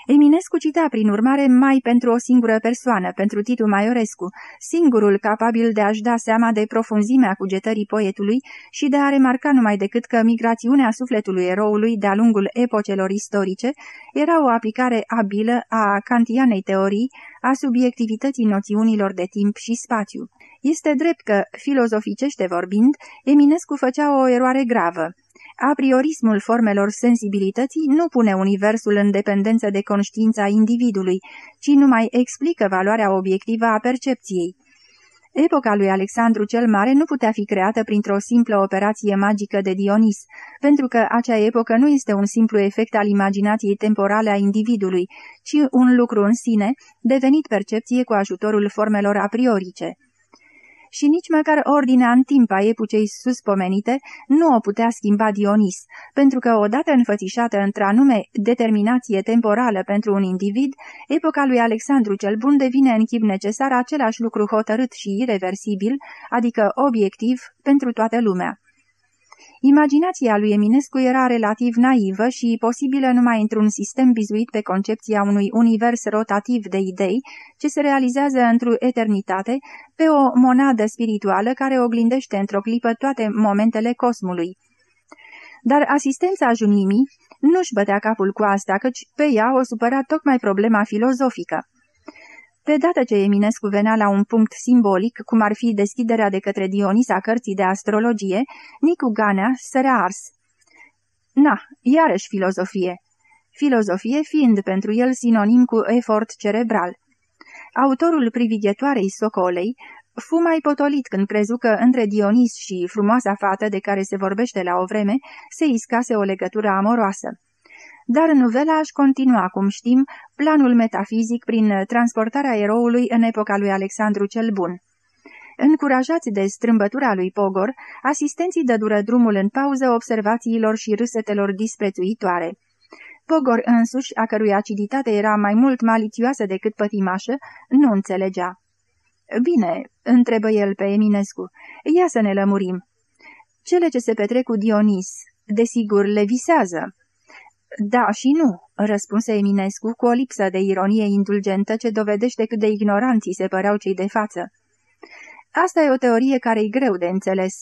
Eminescu cita prin urmare mai pentru o singură persoană, pentru Titu Maiorescu, singurul capabil de a-și da seama de profunzimea cugetării poetului și de a remarca numai decât că migrațiunea sufletului eroului de-a lungul epocelor istorice era o aplicare abilă a kantianei teorii a subiectivității noțiunilor de timp și spațiu. Este drept că, filozoficește vorbind, Eminescu făcea o eroare gravă. A priorismul formelor sensibilității nu pune universul în dependență de conștiința individului, ci numai explică valoarea obiectivă a percepției. Epoca lui Alexandru cel Mare nu putea fi creată printr-o simplă operație magică de Dionis, pentru că acea epocă nu este un simplu efect al imaginației temporale a individului, ci un lucru în sine, devenit percepție cu ajutorul formelor a priorice și nici măcar ordinea în timp a epocei suspomenite nu o putea schimba Dionis, pentru că odată înfățișată într-anume determinație temporală pentru un individ, epoca lui Alexandru cel Bun devine în chip necesar același lucru hotărât și irreversibil, adică obiectiv, pentru toată lumea. Imaginația lui Eminescu era relativ naivă și posibilă numai într-un sistem bizuit pe concepția unui univers rotativ de idei, ce se realizează într-o eternitate, pe o monadă spirituală care oglindește într-o clipă toate momentele cosmului. Dar asistența junimii nu-și bătea capul cu asta, căci pe ea o supăra tocmai problema filozofică. De dată ce Eminescu venea la un punct simbolic, cum ar fi deschiderea de către Dionisa cărții de astrologie, Nicu Ganea sărea ars. Na, iarăși filozofie. Filozofie fiind pentru el sinonim cu efort cerebral. Autorul privighetoarei Socolei fu mai potolit când crezu că între Dionis și frumoasa fată de care se vorbește la o vreme se iscase o legătură amoroasă dar novela aș continua, cum știm, planul metafizic prin transportarea eroului în epoca lui Alexandru cel Bun. Încurajați de strâmbătura lui Pogor, asistenții dădură drumul în pauză observațiilor și râsetelor disprețuitoare. Pogor însuși, a cărui aciditate era mai mult malițioasă decât pătimașă, nu înțelegea. Bine," întrebă el pe Eminescu, ia să ne lămurim. Cele ce se petrec cu Dionis, desigur, le visează." Da și nu," răspunse Eminescu cu o lipsă de ironie indulgentă ce dovedește cât de ignoranții se păreau cei de față. Asta e o teorie care e greu de înțeles."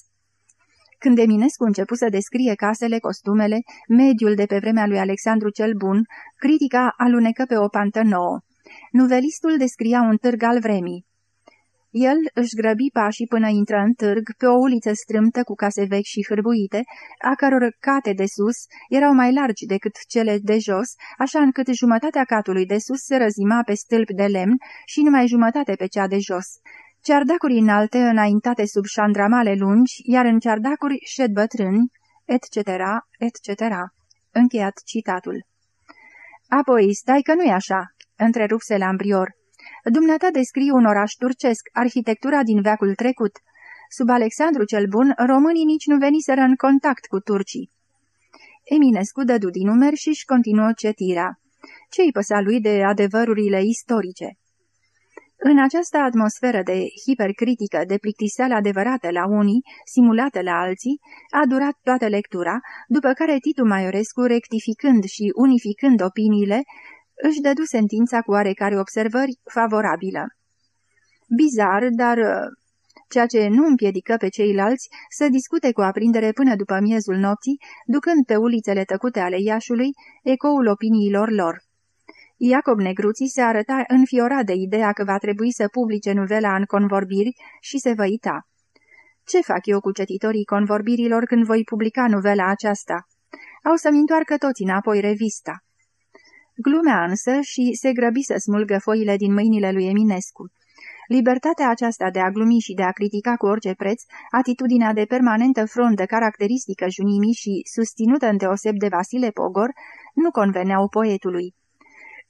Când Eminescu începu să descrie casele, costumele, mediul de pe vremea lui Alexandru cel Bun, critica alunecă pe o pantă nouă. Nuvelistul descria un târg al vremii. El își grăbi pașii până intră în târg, pe o uliță strâmtă cu case vechi și hârbuite, a căror cate de sus erau mai largi decât cele de jos, așa încât jumătatea catului de sus se răzima pe stâlpi de lemn și numai jumătate pe cea de jos. Ceardacuri înalte înaintate sub șandramale lungi, iar în ceardacuri șed bătrâni, etc., etc. Încheiat citatul. Apoi, stai că nu-i așa, întrerupse Lambrior. Dumneata descrie un oraș turcesc, arhitectura din veacul trecut. Sub Alexandru cel Bun, românii nici nu veniseră în contact cu turcii. Eminescu dădu din numer și-și continuă cetirea. Ce-i păsa lui de adevărurile istorice? În această atmosferă de hipercritică, de plictiseală adevărată la unii, simulată la alții, a durat toată lectura, după care Titu Maiorescu, rectificând și unificând opiniile, își dădu sentința cu oarecare observări favorabilă. Bizar, dar uh, ceea ce nu împiedică pe ceilalți să discute cu aprindere până după miezul nopții, ducând pe ulițele tăcute ale Iașului ecoul opiniilor lor. Iacob Negruții se arăta înfiorat de ideea că va trebui să publice novela în convorbiri și se văita. Ce fac eu cu cetitorii convorbirilor când voi publica novela aceasta? Au să-mi întoarcă toți înapoi revista. Glumea însă și se grăbi să smulgă foile din mâinile lui Eminescu. Libertatea aceasta de a glumi și de a critica cu orice preț, atitudinea de permanentă frondă caracteristică junimii și susținută îndeoseb de Vasile Pogor, nu conveneau poetului.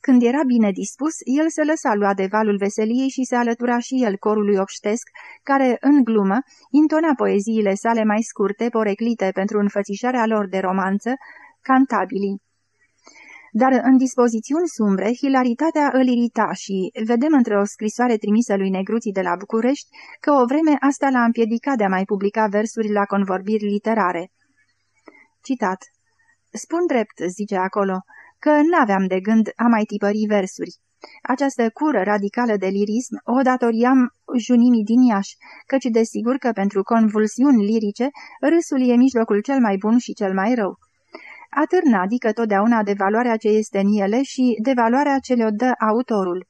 Când era bine dispus, el se lăsa lua de valul veseliei și se alătura și el corului obștesc, care, în glumă, intona poeziile sale mai scurte, poreclite pentru înfățișarea lor de romanță, cantabilii dar în dispozițiuni sumbre, hilaritatea îl irita și vedem între o scrisoare trimisă lui Negruții de la București că o vreme asta l-a împiedicat de a mai publica versuri la convorbiri literare. Citat Spun drept, zice acolo, că n-aveam de gând a mai tipări versuri. Această cură radicală de lirism o datoriam junimii din Iași, căci desigur că pentru convulsiuni lirice râsul e mijlocul cel mai bun și cel mai rău. Atârna adică totdeauna de valoarea ce este în ele și de valoarea ce le-o dă autorul.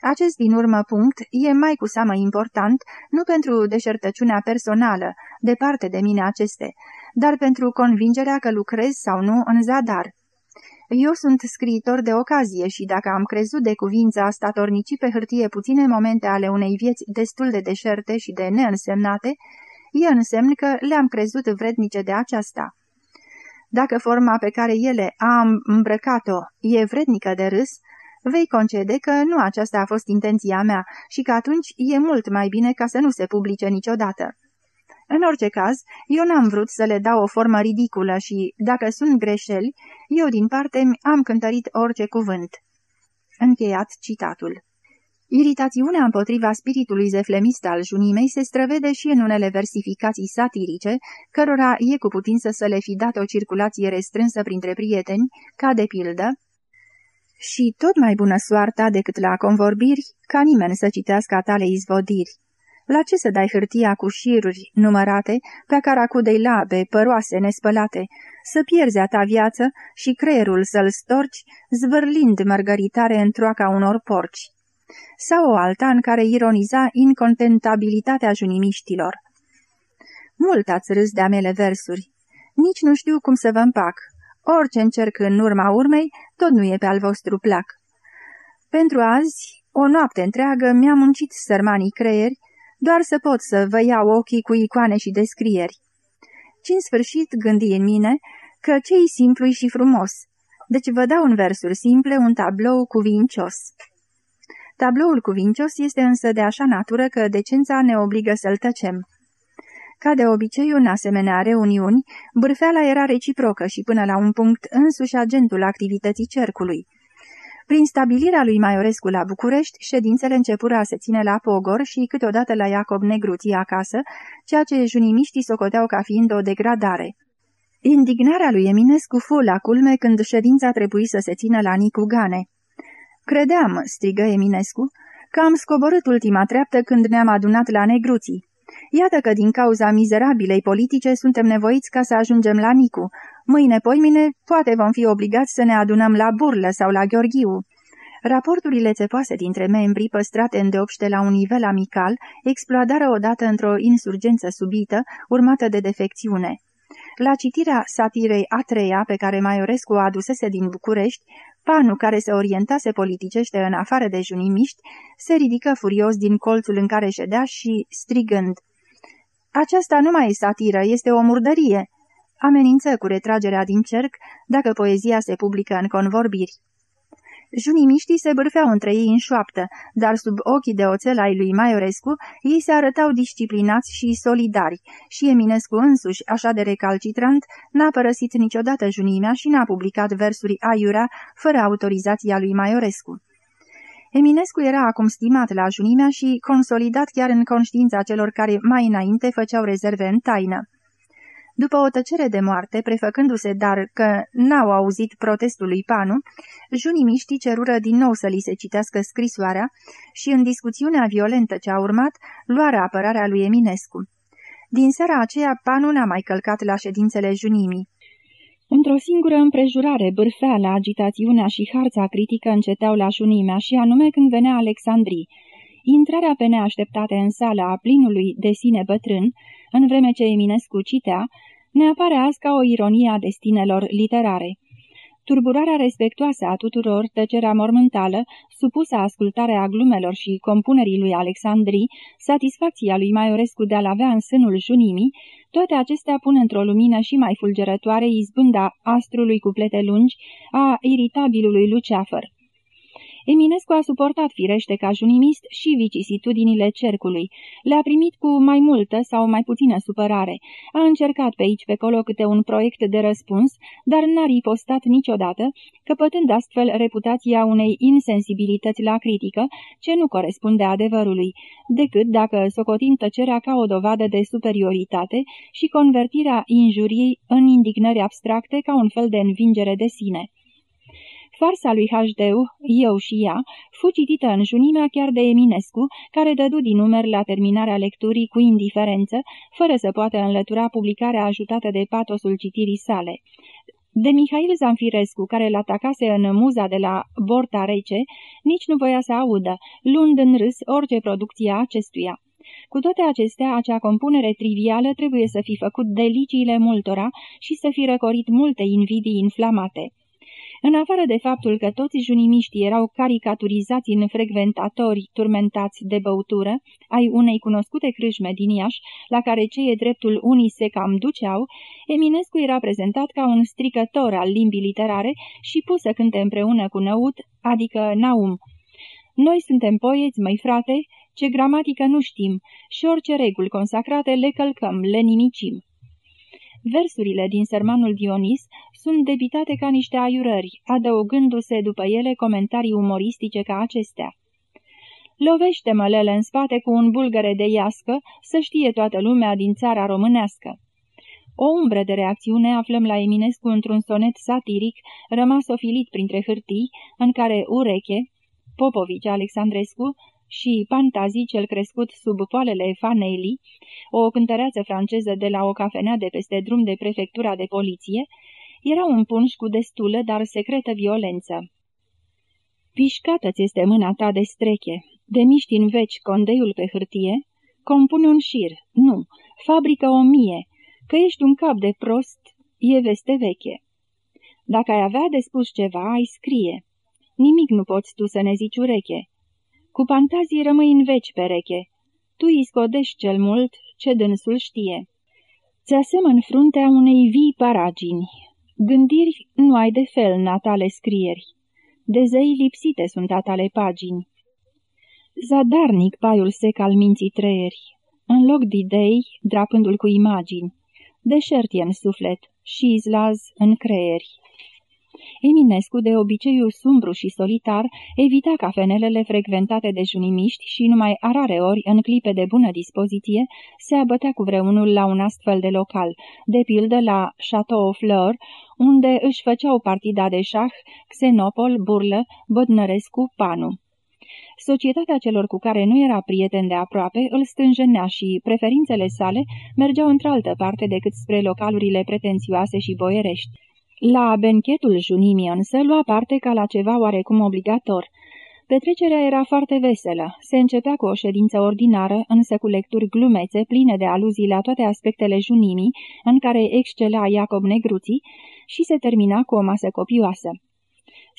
Acest din urmă punct e mai cu seamă important, nu pentru deșertăciunea personală, departe de mine aceste, dar pentru convingerea că lucrez sau nu în zadar. Eu sunt scriitor de ocazie și dacă am crezut de cuvința statornici pe hârtie puține momente ale unei vieți destul de deșerte și de neînsemnate, e însemn că le-am crezut vrednice de aceasta. Dacă forma pe care ele am îmbrăcat-o e vrednică de râs, vei concede că nu aceasta a fost intenția mea și că atunci e mult mai bine ca să nu se publice niciodată. În orice caz, eu n-am vrut să le dau o formă ridiculă și, dacă sunt greșeli, eu din parte am cântărit orice cuvânt. Încheiat citatul. Iritațiunea împotriva spiritului zeflemist al junimei se străvede și în unele versificații satirice, cărora e cu putință să le fi dat o circulație restrânsă printre prieteni, ca de pildă, și tot mai bună soarta decât la convorbiri, ca nimeni să citească a tale izvodiri. La ce să dai hârtia cu șiruri numărate, pe caracudei labe, păroase, nespălate, să pierzi a ta viață și creierul să-l storci, zvârlind mărgăritare în troaca unor porci? Sau o alta în care ironiza incontentabilitatea junimiștilor. Mult ați râs de amele versuri. Nici nu știu cum să vă împac. Orice încerc în urma urmei, tot nu e pe al vostru plac. Pentru azi, o noapte întreagă mi-am muncit sărmanii creieri, doar să pot să vă iau ochii cu icoane și descrieri. ci în sfârșit gândi în mine că ce-i simplu și frumos, deci vă dau în versuri simple un tablou cuvincios. Tabloul cuvincios este însă de așa natură că decența ne obligă să-l tăcem. Ca de obicei, în asemenea reuniuni, bârfeala era reciprocă și până la un punct însuși agentul activității cercului. Prin stabilirea lui Maiorescu la București, ședințele începură a se ține la Pogor și câteodată la Iacob Negruții acasă, ceea ce junimiștii socoteau ca fiind o degradare. Indignarea lui Eminescu fu la culme când ședința trebuie să se țină la Nicu Gane. Credeam, strigă Eminescu, că am scoborât ultima treaptă când ne-am adunat la Negruții. Iată că din cauza mizerabilei politice suntem nevoiți ca să ajungem la Nicu. Mâine, poimine, poate vom fi obligați să ne adunăm la Burlă sau la Gheorghiu. Raporturile țepoase dintre membrii, păstrate îndeopște la un nivel amical, explodară odată într-o insurgență subită, urmată de defecțiune. La citirea satirei a treia pe care Maiorescu o adusese din București, Panu, care se orientase politicește în afară de junimiști, se ridică furios din colțul în care ședea și, strigând, Aceasta nu mai e satiră, este o murdărie!" amenință cu retragerea din cerc dacă poezia se publică în convorbiri. Junimiștii se bârfeau între ei în șoaptă, dar sub ochii de oțel ai lui Maiorescu, ei se arătau disciplinați și solidari, și Eminescu însuși, așa de recalcitrant, n-a părăsit niciodată junimea și n-a publicat versuri aiurea fără autorizația lui Maiorescu. Eminescu era acum stimat la junimea și consolidat chiar în conștiința celor care mai înainte făceau rezerve în taină. După o tăcere de moarte, prefăcându-se dar că n-au auzit protestul lui Panu, junimiștii cerură din nou să li se citească scrisoarea și în discuțiunea violentă ce a urmat, luară apărarea lui Eminescu. Din seara aceea, Panu n-a mai călcat la ședințele junimii. Într-o singură împrejurare, bârfeala, agitațiunea și harța critică înceteau la junimea și anume când venea Alexandrii. Intrarea pe neașteptate în sala a plinului de sine bătrân, în vreme ce Eminescu citea, ne apare azi ca o ironie a destinelor literare. Turburarea respectoasă a tuturor, tăcerea mormântală, supusă ascultarea glumelor și compunerii lui Alexandrii, satisfacția lui Maiorescu de a-l avea în sânul junimii, toate acestea pun într-o lumină și mai fulgerătoare izbânda astrului cu plete lungi a iritabilului Luceafăr. Eminescu a suportat firește ca junimist și vicisitudinile cercului. Le-a primit cu mai multă sau mai puțină supărare. A încercat pe aici pe colo câte un proiect de răspuns, dar n-a ripostat niciodată, căpătând astfel reputația unei insensibilități la critică, ce nu corespunde adevărului, decât dacă socotim tăcerea ca o dovadă de superioritate și convertirea injuriei în indignări abstracte ca un fel de învingere de sine. Farsa lui Hajdeu, Eu și ea, fu citită în junimea chiar de Eminescu, care dădu din număr la terminarea lecturii cu indiferență, fără să poată înlătura publicarea ajutată de patosul citirii sale. De Mihail Zanfirescu, care l-atacase în muza de la Borta Rece, nici nu voia să audă, luând în râs orice producție a acestuia. Cu toate acestea, acea compunere trivială trebuie să fi făcut deliciile multora și să fi răcorit multe invidii inflamate. În afară de faptul că toți junimiștii erau caricaturizați în frecventatori turmentați de băutură, ai unei cunoscute crâșme din Iași, la care cei dreptul unii se cam duceau, Eminescu era prezentat ca un stricător al limbii literare și pus să cânte împreună cu Năut, adică Naum. Noi suntem poeți, mai frate, ce gramatică nu știm și orice reguli consacrate le călcăm, le nimicim. Versurile din sermanul Dionis sunt debitate ca niște aiurări, adăugându-se după ele comentarii umoristice ca acestea. Lovește mălele în spate cu un bulgăre de iască, să știe toată lumea din țara românească. O umbră de reacțiune aflăm la Eminescu într-un sonet satiric, rămas ofilit printre hârtii, în care Ureche, Popovici Alexandrescu, și Pantazi, cel crescut sub poalele Faneli, o cântăreață franceză de la o cafenea de peste drum de prefectura de poliție, era un punș cu destulă, dar secretă violență. Pișcată-ți este mâna ta de streche, de miști în veci condeiul pe hârtie, compune un șir, nu, fabrică o mie, că ești un cap de prost, e veste veche. Dacă ai avea de spus ceva, ai scrie. Nimic nu poți tu să ne zici ureche. Cu fantazii rămâi în veci pereche. Tu îi scodești cel mult ce dânsul știe. Ți asemăn fruntea unei vii paragini. Gândiri nu ai de fel natale scrieri. De zei lipsite sunt atale pagini. Zadarnic paiul sec al minții treieri. În loc de idei, drapându-l cu imagini. Deșert în suflet și izlaz în creieri. Eminescu, de obiceiu sumbru și solitar, evita cafenelele frecventate de junimiști și numai arare ori, în clipe de bună dispoziție, se abătea cu vreunul la un astfel de local, de pildă la Chateau Fleur, unde își făceau partida de șah Xenopol, Burlă, Bădnărescu, Panu. Societatea celor cu care nu era prieten de aproape îl stânjenea și preferințele sale mergeau într-altă parte decât spre localurile pretențioase și boierești. La benchetul junimii însă lua parte ca la ceva oarecum obligator. Petrecerea era foarte veselă. Se începea cu o ședință ordinară, însă cu lecturi glumețe, pline de aluzii la toate aspectele junimii, în care excela Iacob Negruții, și se termina cu o masă copioasă.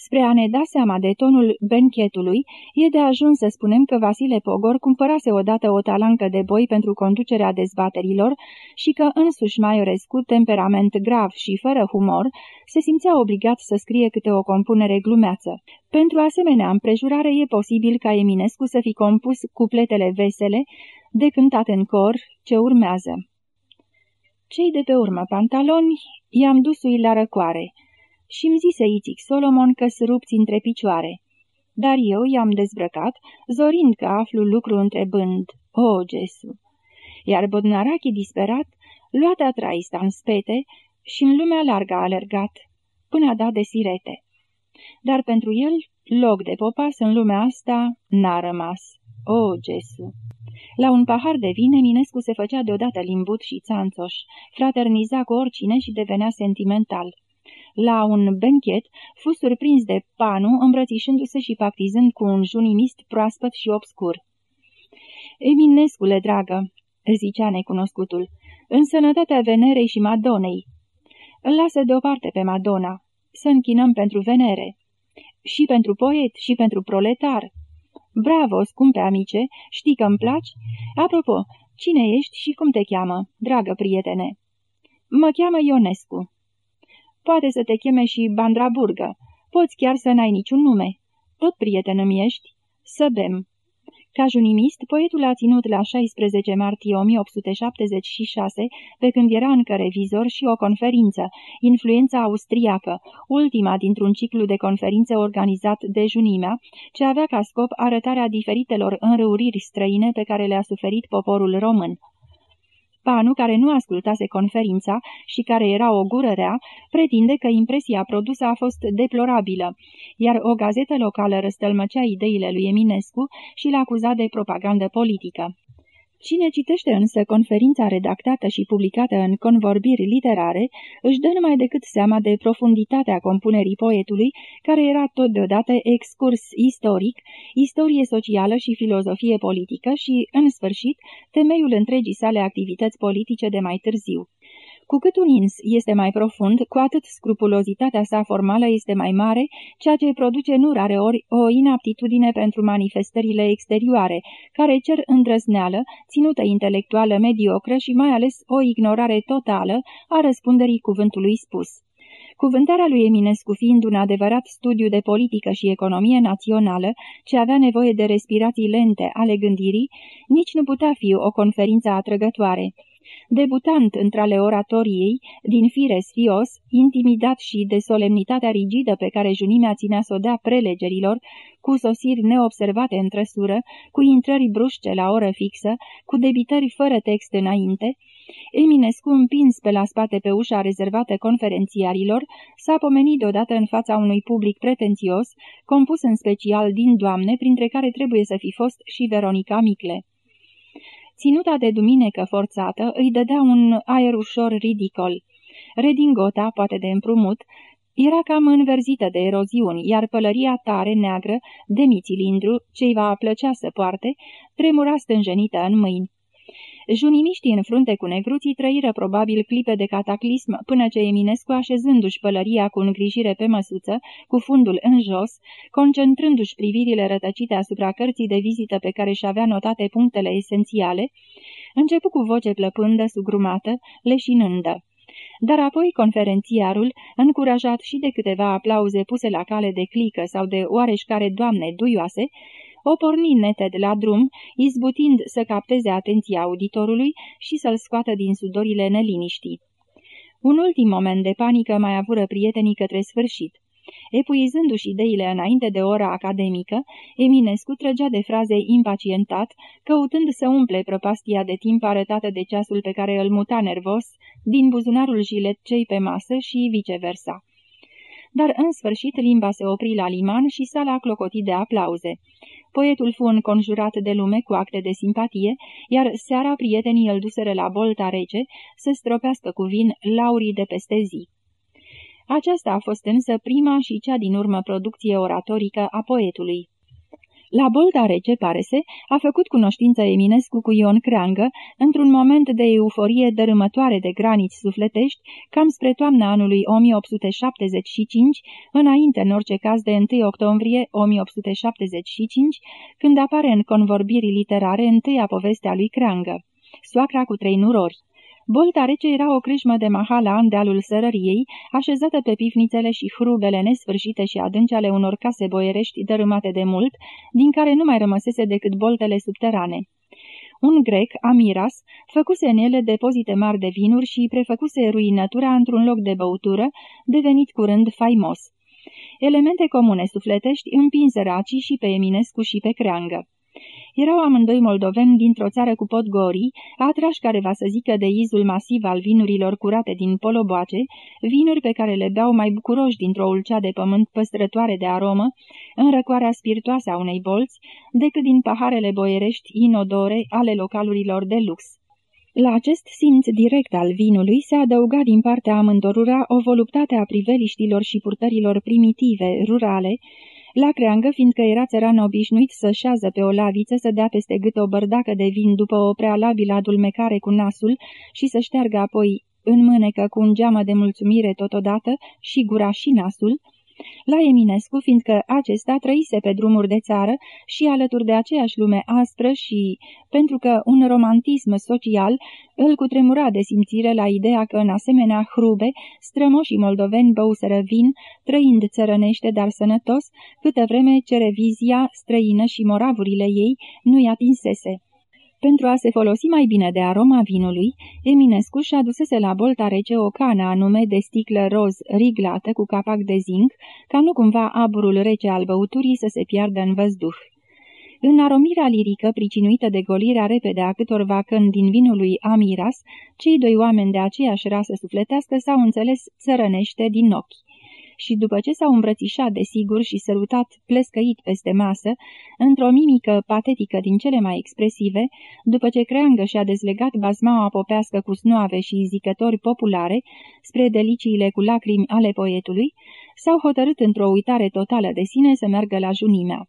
Spre a ne da seama de tonul benchetului, e de ajuns să spunem că Vasile Pogor cumpărase odată o talancă de boi pentru conducerea dezbaterilor și că însuși Maiorescu, temperament grav și fără humor, se simțea obligat să scrie câte o compunere glumeață. Pentru asemenea împrejurare e posibil ca Eminescu să fi compus cupletele vesele, de cântat în cor, ce urmează. Cei de pe urmă pantaloni i-am dus la răcoare și-mi zise Ițic Solomon că rupți între picioare. Dar eu i-am dezbrăcat, zorind că aflu lucru întrebând, O, Gesu! Iar Bodnarachi, disperat, luat a traista în spete și în lumea largă a alergat, până a dat de sirete. Dar pentru el, loc de popas în lumea asta n-a rămas. O, Gesu! La un pahar de vin, Eminescu se făcea deodată limbut și țanțoș, fraterniza cu oricine și devenea sentimental la un benchet, fu surprins de Panu îmbrățișându-se și pactizând cu un junimist proaspăt și obscur. Eminescule, dragă," zicea necunoscutul, în sănătatea Venerei și Madonei. Lasă deoparte pe Madonna, să închinăm pentru Venere. Și pentru poet, și pentru proletar. Bravo, scumpe amice, știi că-mi placi? Apropo, cine ești și cum te cheamă, dragă prietene? Mă cheamă Ionescu. Poate să te cheme și Bandraburgă. Poți chiar să n-ai niciun nume. Tot prieten îmi ești. Să bem. Ca junimist, poetul a ținut la 16 martie 1876, pe când era încă revizor, și o conferință, Influența austriacă, ultima dintr-un ciclu de conferințe organizat de junimea, ce avea ca scop arătarea diferitelor înrăuriri străine pe care le-a suferit poporul român. Panu, care nu ascultase conferința și care era o gură rea, pretinde că impresia produsă a fost deplorabilă, iar o gazetă locală răstălmăcea ideile lui Eminescu și l-a acuzat de propagandă politică. Cine citește însă conferința redactată și publicată în convorbiri literare, își dă numai decât seama de profunditatea compunerii poetului, care era tot deodată excurs istoric, istorie socială și filozofie politică și, în sfârșit, temeiul întregii sale activități politice de mai târziu. Cu cât un ins este mai profund, cu atât scrupulozitatea sa formală este mai mare, ceea ce produce nu rare ori o inaptitudine pentru manifestările exterioare, care cer îndrăzneală, ținută intelectuală mediocră și mai ales o ignorare totală a răspunderii cuvântului spus. Cuvântarea lui Eminescu fiind un adevărat studiu de politică și economie națională, ce avea nevoie de respirații lente ale gândirii, nici nu putea fi o conferință atrăgătoare. Debutant între oratoriei, din fire sfios, intimidat și de solemnitatea rigidă pe care junimea ținea să o dea prelegerilor, cu sosiri neobservate în trăsură, cu intrări brușce la oră fixă, cu debitări fără text înainte, Eminescu, împins pe la spate pe ușa rezervată conferențiarilor, s-a pomenit deodată în fața unui public pretențios, compus în special din doamne, printre care trebuie să fi fost și Veronica Micle. Ținuta de duminică forțată îi dădea un aer ușor ridicol. Redingota, poate de împrumut, era cam înverzită de eroziuni, iar pălăria tare, neagră, de micilindru, ce-i va plăcea să poarte, tremura stânjenită în mâini. Junimiștii în frunte cu negruții trăiră probabil clipe de cataclism până ce Eminescu, așezându-și pălăria cu îngrijire pe măsuță, cu fundul în jos, concentrându-și privirile rătăcite asupra cărții de vizită pe care și avea notate punctele esențiale, începu cu voce plăpândă, sugrumată, leșinândă. Dar apoi conferențiarul, încurajat și de câteva aplauze puse la cale de clică sau de oareșcare doamne duioase, o porni neted la drum, izbutind să capteze atenția auditorului și să-l scoată din sudorile neliniștii. Un ultim moment de panică mai avură prietenii către sfârșit. Epuizându-și ideile înainte de ora academică, Eminescu trăgea de fraze impacientat, căutând să umple prăpastia de timp arătată de ceasul pe care îl muta nervos din buzunarul jilet cei pe masă și viceversa. Dar în sfârșit limba se opri la liman și sala clocotit de aplauze. Poetul fu înconjurat de lume cu acte de simpatie, iar seara prietenii îl duseră la bolta rece să stropească cu vin laurii de peste zi. Aceasta a fost însă prima și cea din urmă producție oratorică a poetului. La bolta rece, parese, a făcut cunoștință Eminescu cu Ion Creangă, într-un moment de euforie dărâmătoare de graniți sufletești, cam spre toamna anului 1875, înainte în orice caz de 1 octombrie 1875, când apare în convorbiri literare întâia povestea lui Creangă, soacra cu trei nurori. Bolta rece era o crâșmă de mahala în dealul sărăriei, așezată pe pivnițele și hrubele nesfârșite și adânci ale unor case boierești dărâmate de mult, din care nu mai rămăsese decât boltele subterane. Un grec, Amiras, făcuse în ele depozite mari de vinuri și prefăcuse ruinătura într-un loc de băutură, devenit curând faimos. Elemente comune sufletești împinseră acii și pe Eminescu și pe creangă. Erau amândoi moldoveni dintr-o țară cu podgorii, atrași care va să zică de izul masiv al vinurilor curate din poloboace, vinuri pe care le beau mai bucuroși dintr-o ulcea de pământ păstrătoare de aromă, în răcoarea spiritoasă a unei bolți, decât din paharele boierești inodore ale localurilor de lux. La acest simț direct al vinului se adăuga din partea amândorura o voluptate a priveliștilor și purtărilor primitive, rurale, la creangă, fiindcă era țăran obișnuit să șează pe o laviță, să dea peste gât o bărdacă de vin după o prealabilă adulmecare cu nasul și să șteargă apoi în mânecă cu un geamă de mulțumire totodată și gura și nasul, la Eminescu, fiindcă acesta trăise pe drumuri de țară și alături de aceeași lume aspră și pentru că un romantism social îl cutremura de simțire la ideea că în asemenea hrube, strămoșii moldoveni băuseră vin, trăind țărănește, dar sănătos, câtă vreme ce revizia străină și moravurile ei nu-i atinsese. Pentru a se folosi mai bine de aroma vinului, Eminescu și-a dusese la bolta rece o cană anume de sticlă roz riglată cu capac de zinc, ca nu cumva aburul rece al băuturii să se piardă în văzduh. În aromirea lirică, pricinuită de golirea repede a câtorva când din vinul lui Amiras, cei doi oameni de aceeași rasă sufletească s-au înțeles țărănește din ochi și după ce s-au îmbrățișat de sigur și sărutat plescăit peste masă, într-o mimică patetică din cele mai expresive, după ce creangă și-a dezlegat bazmaua popească cu snoave și zicători populare, spre deliciile cu lacrimi ale poetului, s-au hotărât într-o uitare totală de sine să meargă la junimea.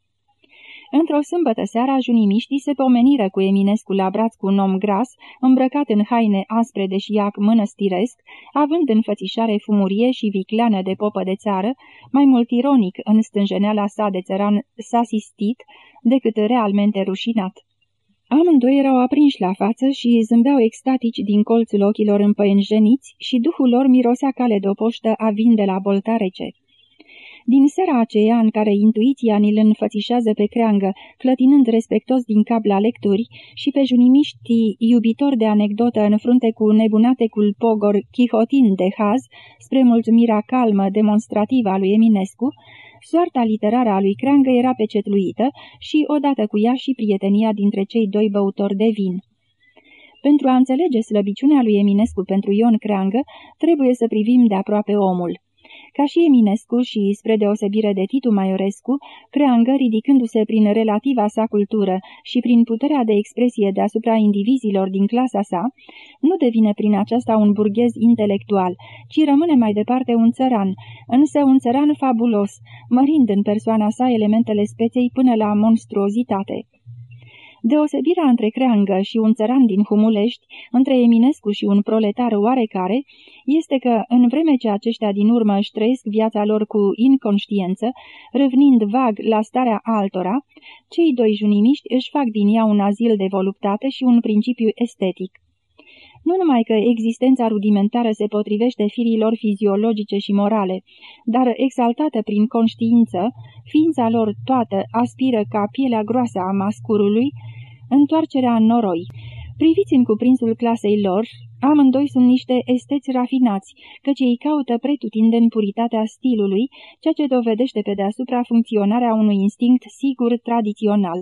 Într-o sâmbătă seara, junimiștii se pomeniră cu Eminescu la braț cu un om gras, îmbrăcat în haine aspre de șiac mănăstiresc, având în fățișare fumurie și vicleană de popă de țară, mai mult ironic în stânjeneala sa de țăran sasistit decât realmente rușinat. Amândoi erau aprinși la față și zâmbeau extatici din colțul ochilor împăienjeniți și duhul lor mirosea cale de o poștă a vin de la bolta rece. Din seara aceea în care intuiția ni-l înfățișează pe creangă, clătinând respectos din cap la lecturi, și pe junimiștii iubitori de anecdotă în frunte cu nebunatecul pogor chihotin de haz, spre mulțumirea calmă demonstrativă a lui Eminescu, soarta literară a lui Creangă era pecetluită și odată cu ea și prietenia dintre cei doi băutori de vin. Pentru a înțelege slăbiciunea lui Eminescu pentru Ion Creangă, trebuie să privim de aproape omul. Ca și Eminescu și, spre deosebire de Titu Maiorescu, Creangă, ridicându-se prin relativa sa cultură și prin puterea de expresie deasupra indivizilor din clasa sa, nu devine prin aceasta un burghez intelectual, ci rămâne mai departe un țăran, însă un țăran fabulos, mărind în persoana sa elementele speței până la monstruozitate. Deosebirea între creangă și un țăran din Humulești, între Eminescu și un proletar oarecare, este că, în vreme ce aceștia din urmă își trăiesc viața lor cu inconștiență, râvnind vag la starea altora, cei doi junimiști își fac din ea un azil de voluptate și un principiu estetic. Nu numai că existența rudimentară se potrivește firilor fiziologice și morale, dar exaltată prin conștiință, ființa lor toată aspiră ca pielea groasă a mascurului, întoarcerea în noroi. Priviți în cuprinsul clasei lor, amândoi sunt niște esteți rafinați, căci ei caută pretutindeni puritatea stilului, ceea ce dovedește pe deasupra funcționarea unui instinct sigur tradițional.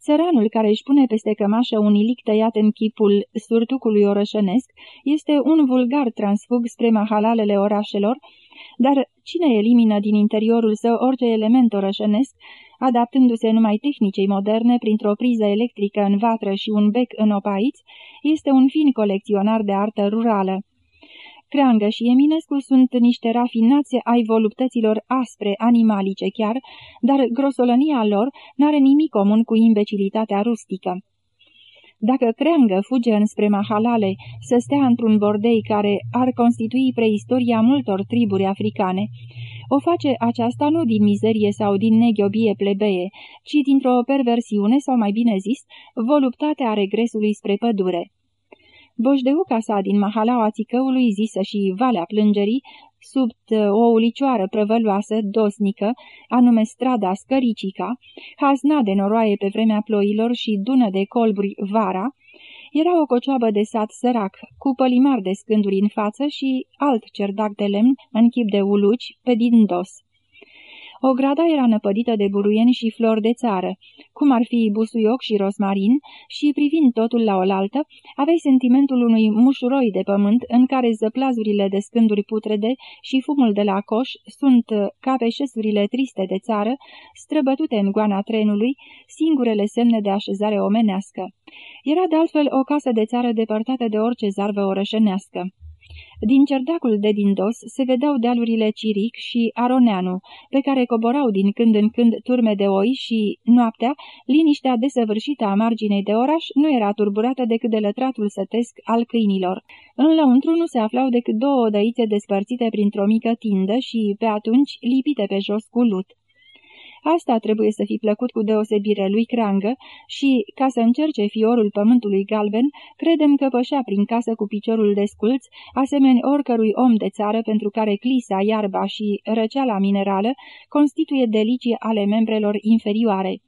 Țăranul care își pune peste cămașă un ilic tăiat în chipul surtucului orășănesc este un vulgar transfug spre mahalalele orașelor, dar cine elimină din interiorul său orice element orășănesc, adaptându-se numai tehnicei moderne printr-o priză electrică în vatră și un bec în opaiți, este un fin colecționar de artă rurală. Creangă și Eminescu sunt niște rafinați ai voluptăților aspre, animalice chiar, dar grosolănia lor n-are nimic comun cu imbecilitatea rustică. Dacă creangă fuge înspre Mahalale să stea într-un bordei care ar constitui preistoria multor triburi africane, o face aceasta nu din mizerie sau din neghiobie plebee, ci dintr-o perversiune sau mai bine zis, voluptatea regresului spre pădure. Boșdeuca sa din mahalaua țicăului zisă și Valea Plângerii, sub o ulicioară prăvăloasă, dosnică, anume strada Scăricica, hazna de noroaie pe vremea ploilor și dună de colburi vara, era o cocioabă de sat sărac, cu pălimar de scânduri în față și alt cerdac de lemn în chip de uluci pe din dos. O grada era năpădită de buruieni și flori de țară, cum ar fi busuioc și rosmarin, și privind totul la oaltă, aveai sentimentul unui mușuroi de pământ în care zăplazurile de scânduri putrede și fumul de la coș sunt, ca pe șesurile triste de țară, străbătute în goana trenului, singurele semne de așezare omenească. Era de altfel o casă de țară depărtată de orice zarvă orășănească. Din cerdacul de din dos se vedeau dealurile Ciric și Aroneanu, pe care coborau din când în când turme de oi și, noaptea, liniștea desăvârșită a marginei de oraș nu era turburată decât de lătratul sătesc al câinilor. În lăuntru nu se aflau decât două odăițe despărțite printr-o mică tindă și, pe atunci, lipite pe jos cu lut. Asta trebuie să fi plăcut cu deosebire lui Creangă și, ca să încerce fiorul pământului galben, credem că pășea prin casă cu piciorul desculț, asemeni oricărui om de țară pentru care clisa, iarba și răceala minerală constituie delicii ale membrelor inferioare.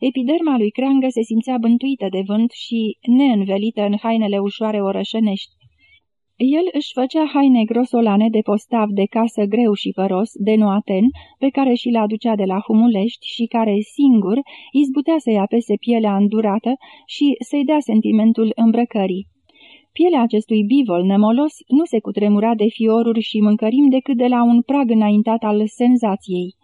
Epiderma lui Creangă se simțea bântuită de vânt și neînvelită în hainele ușoare orășănești. El își făcea haine grosolane de postav de casă greu și păros, de noaten, pe care și le aducea de la Humulești și care, singur, izbutea să-i apese pielea îndurată și să-i dea sentimentul îmbrăcării. Pielea acestui bivol nemolos nu se cutremura de fioruri și mâncărim decât de la un prag înaintat al senzației.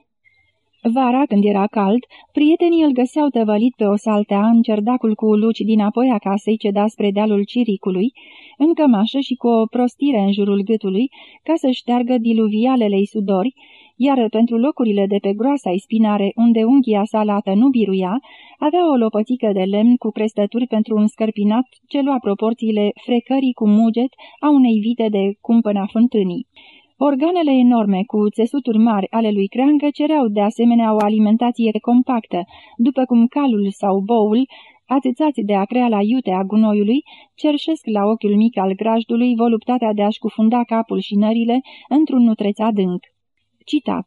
Vara, când era cald, prietenii îl găseau tăvălit pe o saltea în cerdacul cu luci din apoi acasei ce da spre dealul ciricului, în cămașă și cu o prostire în jurul gâtului, ca să șteargă diluvialele sudori, iar pentru locurile de pe groasa spinare, unde unghia salată nu biruia, avea o lopățică de lemn cu crestături pentru un scărpinat ce lua proporțiile frecării cu muget a unei vite de cumpăna fântânii. Organele enorme cu țesuturi mari ale lui Creangă cereau de asemenea o alimentație compactă, după cum calul sau boul, atâțați de a crea la iute a gunoiului, cerșesc la ochiul mic al grajdului voluptatea de a-și cufunda capul și nările într-un nutreț adânc. Citat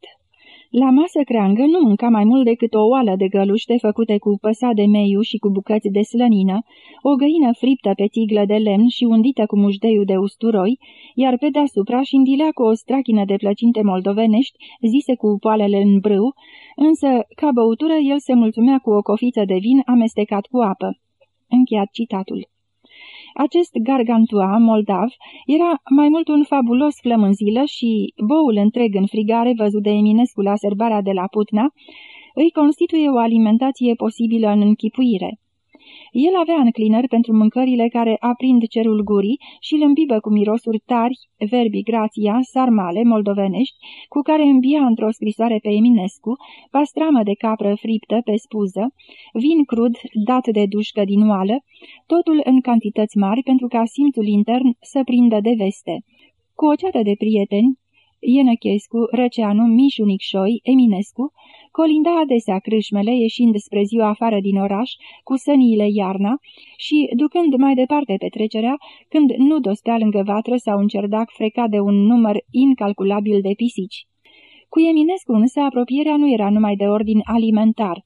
la masă creangă nu mânca mai mult decât o oală de găluște făcute cu păsa de meiu și cu bucăți de slănină, o găină friptă pe tiglă de lemn și undită cu mușdeiul de usturoi, iar pe deasupra și îndilea cu o strachină de plăcinte moldovenești, zise cu poalele în brâu, însă, ca băutură, el se mulțumea cu o cofiță de vin amestecat cu apă. Încheiat citatul. Acest gargantua moldav era mai mult un fabulos flămânzilă și boul întreg în frigare văzut de Eminescu la serbarea de la Putna îi constituie o alimentație posibilă în închipuire. El avea înclinări pentru mâncările care aprind cerul gurii și îl îmbibă cu mirosuri tari, verbi grația, sarmale, moldovenești, cu care îmbia într-o scrisoare pe Eminescu, pastramă de capră friptă pe spuză, vin crud dat de dușcă din oală, totul în cantități mari pentru ca simțul intern să prindă de veste. Cu o ceată de prieteni, Ienăchescu, Răceanu, Mișu Nicșoi, Eminescu, colinda adesea crâșmele ieșind spre ziua afară din oraș, cu săniile iarna și, ducând mai departe petrecerea, când nu dospea lângă vatră sau un cerdac frecat de un număr incalculabil de pisici. Cu Eminescu însă apropierea nu era numai de ordin alimentar.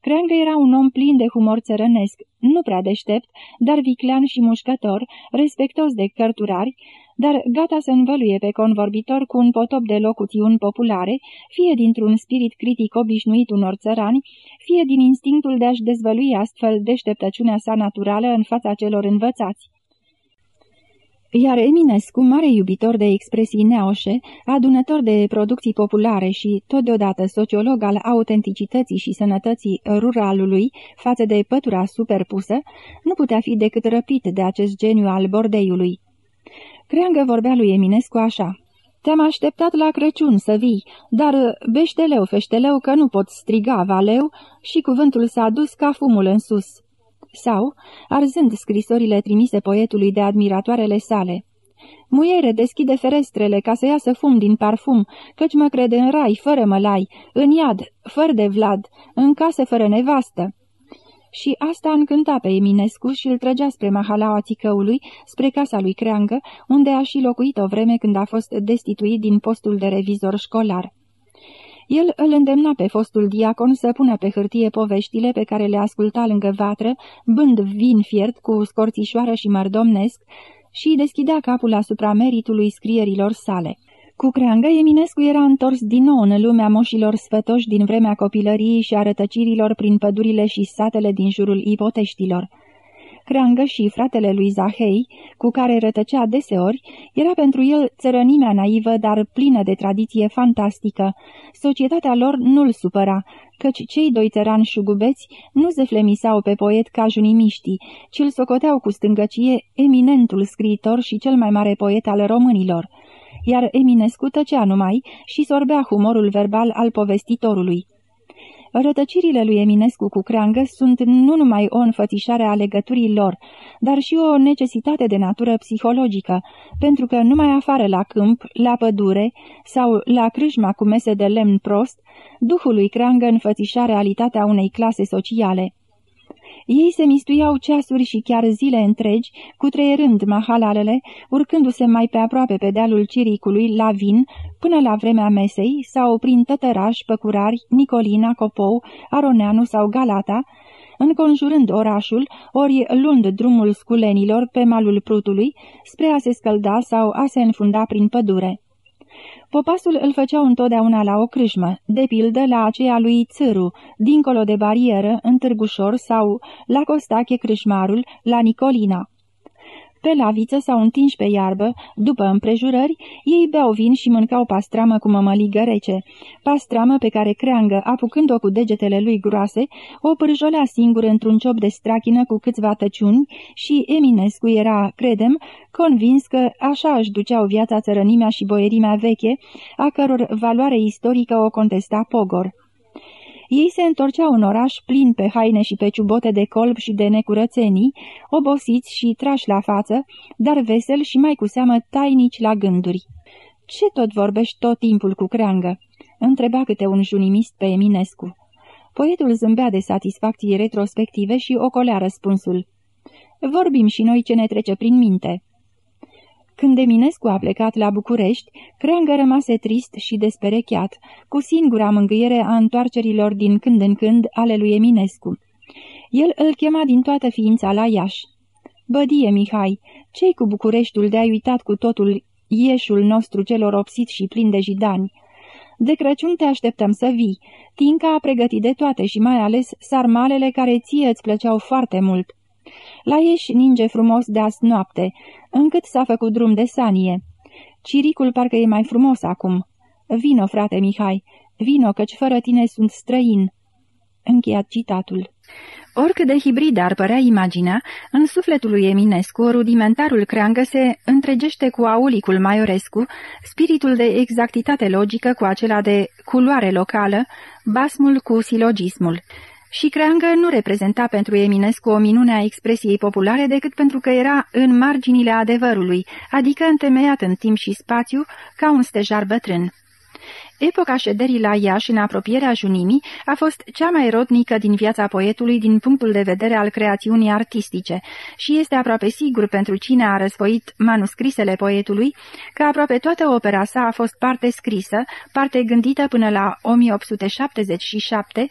Creangă era un om plin de humor țărănesc, nu prea deștept, dar viclean și mușcător, respectos de cărturari, dar gata să învăluie pe convorbitor cu un potop de locuțiuni populare, fie dintr-un spirit critic obișnuit unor țărani, fie din instinctul de a-și dezvălui astfel deșteptăciunea sa naturală în fața celor învățați. Iar Eminescu, mare iubitor de expresii neoșe, adunător de producții populare și, totodată, sociolog al autenticității și sănătății ruralului față de pătura superpusă, nu putea fi decât răpit de acest geniu al bordeiului. Creangă vorbea lui Eminescu așa. Te-am așteptat la Crăciun să vii, dar beșteleu, feșteleu, că nu pot striga valeu și cuvântul s-a dus ca fumul în sus. Sau, arzând scrisorile trimise poetului de admiratoarele sale, Muiere, deschide ferestrele ca să iasă fum din parfum, căci mă crede în rai, fără mălai, în iad, fără de Vlad, în casă fără nevastă și asta încânta pe Eminescu și îl trăgea spre mahalaua țicăului, spre casa lui Creangă, unde a și locuit o vreme când a fost destituit din postul de revizor școlar. El îl îndemna pe fostul diacon să pună pe hârtie poveștile pe care le asculta lângă vatră, bând vin fiert cu scorțișoară și mărdomnesc, și deschidea capul asupra meritului scrierilor sale. Cu creangă, Eminescu era întors din nou în lumea moșilor sfătoși din vremea copilăriei și arătăcirilor prin pădurile și satele din jurul ipoteștilor. Creangă și fratele lui Zahei, cu care rătăcea deseori, era pentru el țărănimea naivă, dar plină de tradiție fantastică. Societatea lor nu-l supăra, căci cei doi țărani șugubeți nu se flemisau pe poet ca junimiștii, ci îl socoteau cu stângăcie eminentul scriitor și cel mai mare poet al românilor iar Eminescu tăcea numai și sorbea humorul verbal al povestitorului. Rătăcirile lui Eminescu cu creangă sunt nu numai o înfățișare a legăturii lor, dar și o necesitate de natură psihologică, pentru că numai afară la câmp, la pădure sau la crâșma cu mese de lemn prost, duhul lui creangă înfățișa realitatea unei clase sociale. Ei se mistuiau ceasuri și chiar zile întregi, cutreierând mahalalele, urcându-se mai pe aproape pe dealul ciricului, la vin, până la vremea mesei, sau prin Tătăraș, Păcurari, Nicolina, Copou, Aroneanu sau Galata, înconjurând orașul, ori luând drumul sculenilor pe malul Prutului, spre a se scălda sau a se înfunda prin pădure. Popasul îl făceau întotdeauna la o crâșmă, de pildă la aceea lui Țâru, dincolo de barieră, în Târgușor sau la Costache Crâșmarul, la Nicolina. Pe laviță sau întinși pe iarbă, după împrejurări, ei beau vin și mâncau pastramă cu mămăligă rece. Pastramă pe care creangă, apucând-o cu degetele lui groase, o pârjolea singur într-un ciop de strachină cu câțiva tăciuni și Eminescu era, credem, convins că așa își duceau viața țărănimea și boierimea veche, a căror valoare istorică o contesta Pogor. Ei se întorceau în oraș plin pe haine și pe ciubote de colb și de necurățenii, obosiți și trași la față, dar vesel și mai cu seamă tainici la gânduri. Ce tot vorbești tot timpul cu creangă?" întreba câte un junimist pe Eminescu. Poetul zâmbea de satisfacție retrospective și ocolea răspunsul. Vorbim și noi ce ne trece prin minte." Când Eminescu a plecat la București, Creangă rămase trist și desperecheat, cu singura mângâiere a întoarcerilor din când în când ale lui Eminescu. El îl chema din toată ființa la Iași. Bădie, Mihai, cei cu Bucureștiul de-ai uitat cu totul ieșul nostru celor opsit și plin de jidani? De Crăciun te așteptăm să vii. Tinca a pregătit de toate și mai ales sarmalele care ție îți plăceau foarte mult. La ieși ninge frumos de azi noapte, încât s-a făcut drum de sanie. Ciricul parcă e mai frumos acum. Vino, frate Mihai, vino, căci fără tine sunt străin. Încheiat citatul. Oricât de hibrid ar părea imaginea, în sufletul lui Eminescu, rudimentarul creangă se întregește cu aulicul maiorescu, spiritul de exactitate logică cu acela de culoare locală, basmul cu silogismul. Și creangă nu reprezenta pentru Eminescu o minune a expresiei populare decât pentru că era în marginile adevărului, adică întemeiat în timp și spațiu, ca un stejar bătrân. Epoca șederii la Iași, în apropierea junimii, a fost cea mai rodnică din viața poetului din punctul de vedere al creațiunii artistice și este aproape sigur pentru cine a răsfoit manuscrisele poetului că aproape toată opera sa a fost parte scrisă, parte gândită până la 1877,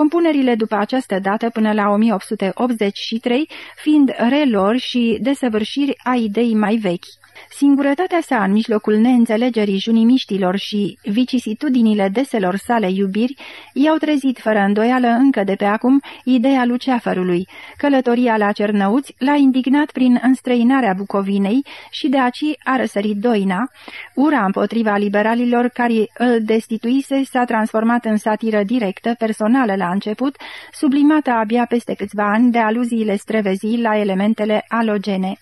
compunerile după această dată până la 1883 fiind relori și desăvârșiri a ideii mai vechi. Singurătatea sa în mijlocul neînțelegerii junimiștilor și vicisitudinile deselor sale iubiri i-au trezit fără îndoială încă de pe acum ideea luceafărului. Călătoria la Cernăuți l-a indignat prin înstrăinarea Bucovinei și de aci a răsărit Doina. Ura împotriva liberalilor care îl destituise s-a transformat în satiră directă, personală la început, sublimată abia peste câțiva ani de aluziile strevezii la elementele alogene.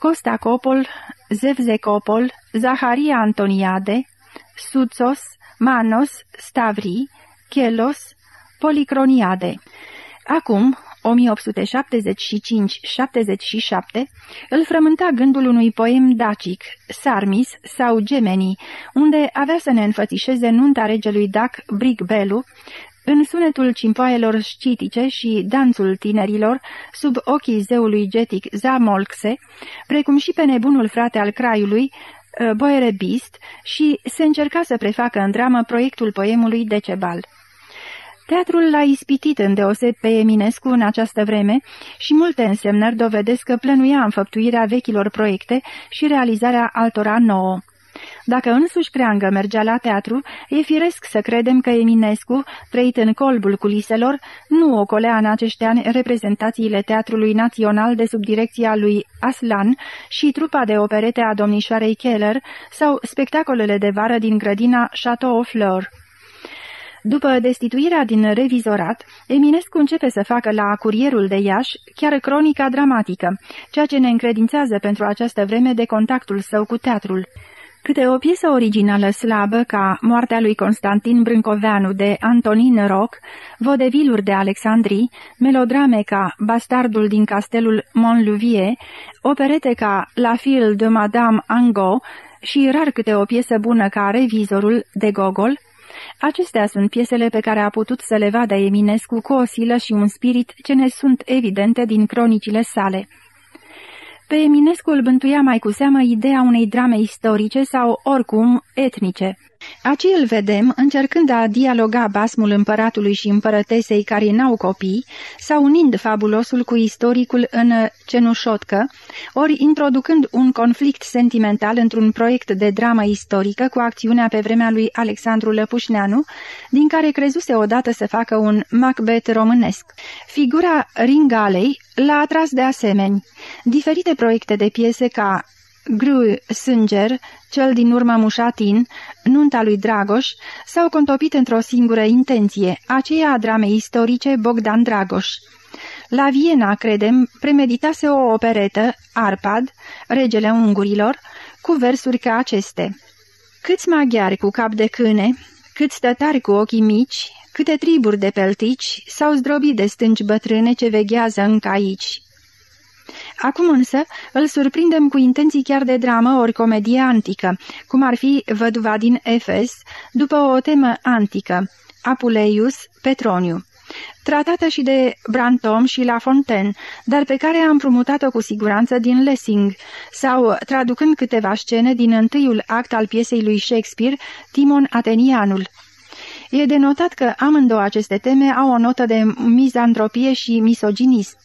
Costa Copol, Zevzecopol, Zaharia Antoniade, Sutsos, Manos, Stavri, Chelos, Policroniade. Acum, 1875-77, îl frământa gândul unui poem dacic, Sarmis sau Gemeni, unde avea să ne înfățișeze nunta regelui Dac Brigbelu, în sunetul cimpoaielor scitice și danțul tinerilor, sub ochii zeului getic Zamolxe, precum și pe nebunul frate al craiului, ă, Boere Bist, și se încerca să prefacă în dramă proiectul poemului Decebal. Teatrul l-a ispitit îndeoseb pe Eminescu în această vreme și multe însemnări dovedesc că plănuia înfăptuirea vechilor proiecte și realizarea altora nouă. Dacă însuși creangă mergea la teatru, e firesc să credem că Eminescu, trăit în colbul culiselor, nu ocolea în acești ani reprezentațiile Teatrului Național de sub direcția lui Aslan și trupa de operete a domnișoarei Keller sau spectacolele de vară din grădina Chateau Fleur. După destituirea din revizorat, Eminescu începe să facă la Curierul de Iași chiar cronica dramatică, ceea ce ne încredințează pentru această vreme de contactul său cu teatrul. Câte o piesă originală slabă ca Moartea lui Constantin Brâncoveanu de Antonin Roc, Vodeviluri de Alexandrii, melodrame ca Bastardul din castelul Montluvier, operete ca La fille de Madame Angot și rar câte o piesă bună ca Revizorul de Gogol, Acestea sunt piesele pe care a putut să le vadă Eminescu cu o silă și un spirit ce ne sunt evidente din cronicile sale. Pe Eminescu îl bântuia mai cu seamă ideea unei drame istorice sau, oricum, etnice. Aci îl vedem încercând a dialoga basmul împăratului și împărătesei care n-au copii, sau unind fabulosul cu istoricul în cenușotcă, ori introducând un conflict sentimental într-un proiect de dramă istorică cu acțiunea pe vremea lui Alexandru Lăpușneanu, din care crezuse odată să facă un Macbeth românesc. Figura Ringalei l-a atras de asemenea. Diferite proiecte de piese ca Gru Sânger, cel din urmă Mușatin, nunta lui Dragoș, s-au contopit într-o singură intenție, aceea a dramei istorice Bogdan Dragoș. La Viena, credem, premeditase o operetă, Arpad, regele ungurilor, cu versuri ca aceste. Câți maghiari cu cap de câine, câți tătari cu ochii mici, câte triburi de peltici s-au zdrobit de stânci bătrâne ce veghează încă aici. Acum însă îl surprindem cu intenții chiar de dramă ori comedie antică, cum ar fi Văduva din Efes, după o temă antică, Apuleius Petroniu tratată și de Brantom și La Fontaine, dar pe care am împrumutat-o cu siguranță din Lessing, sau traducând câteva scene din întâiul act al piesei lui Shakespeare, Timon Atenianul. E de notat că amândouă aceste teme au o notă de mizantropie și misoginism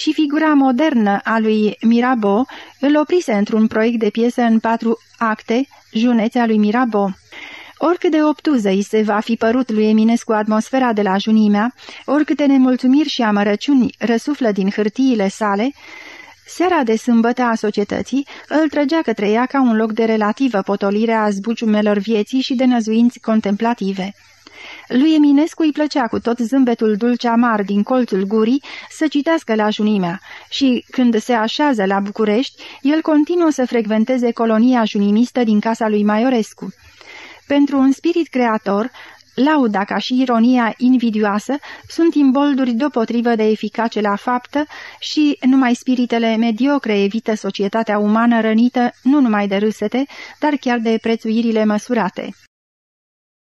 și figura modernă a lui Mirabeau îl oprise într-un proiect de piesă în patru acte, junețea lui Mirabeau. Oricât de obtuză îi se va fi părut lui Eminescu atmosfera de la junimea, oricâte nemulțumiri și amărăciuni răsuflă din hârtiile sale, seara de sâmbătă a societății îl trăgea către ea ca un loc de relativă potolire a zbuciumelor vieții și de năzuinți contemplative. Lui Eminescu îi plăcea cu tot zâmbetul dulce amar din colțul gurii să citească la junimea și, când se așează la București, el continuă să frecventeze colonia junimistă din casa lui Maiorescu. Pentru un spirit creator, lauda ca și ironia invidioasă sunt imbolduri deopotrivă de eficace la faptă și numai spiritele mediocre evită societatea umană rănită nu numai de râsete, dar chiar de prețuirile măsurate.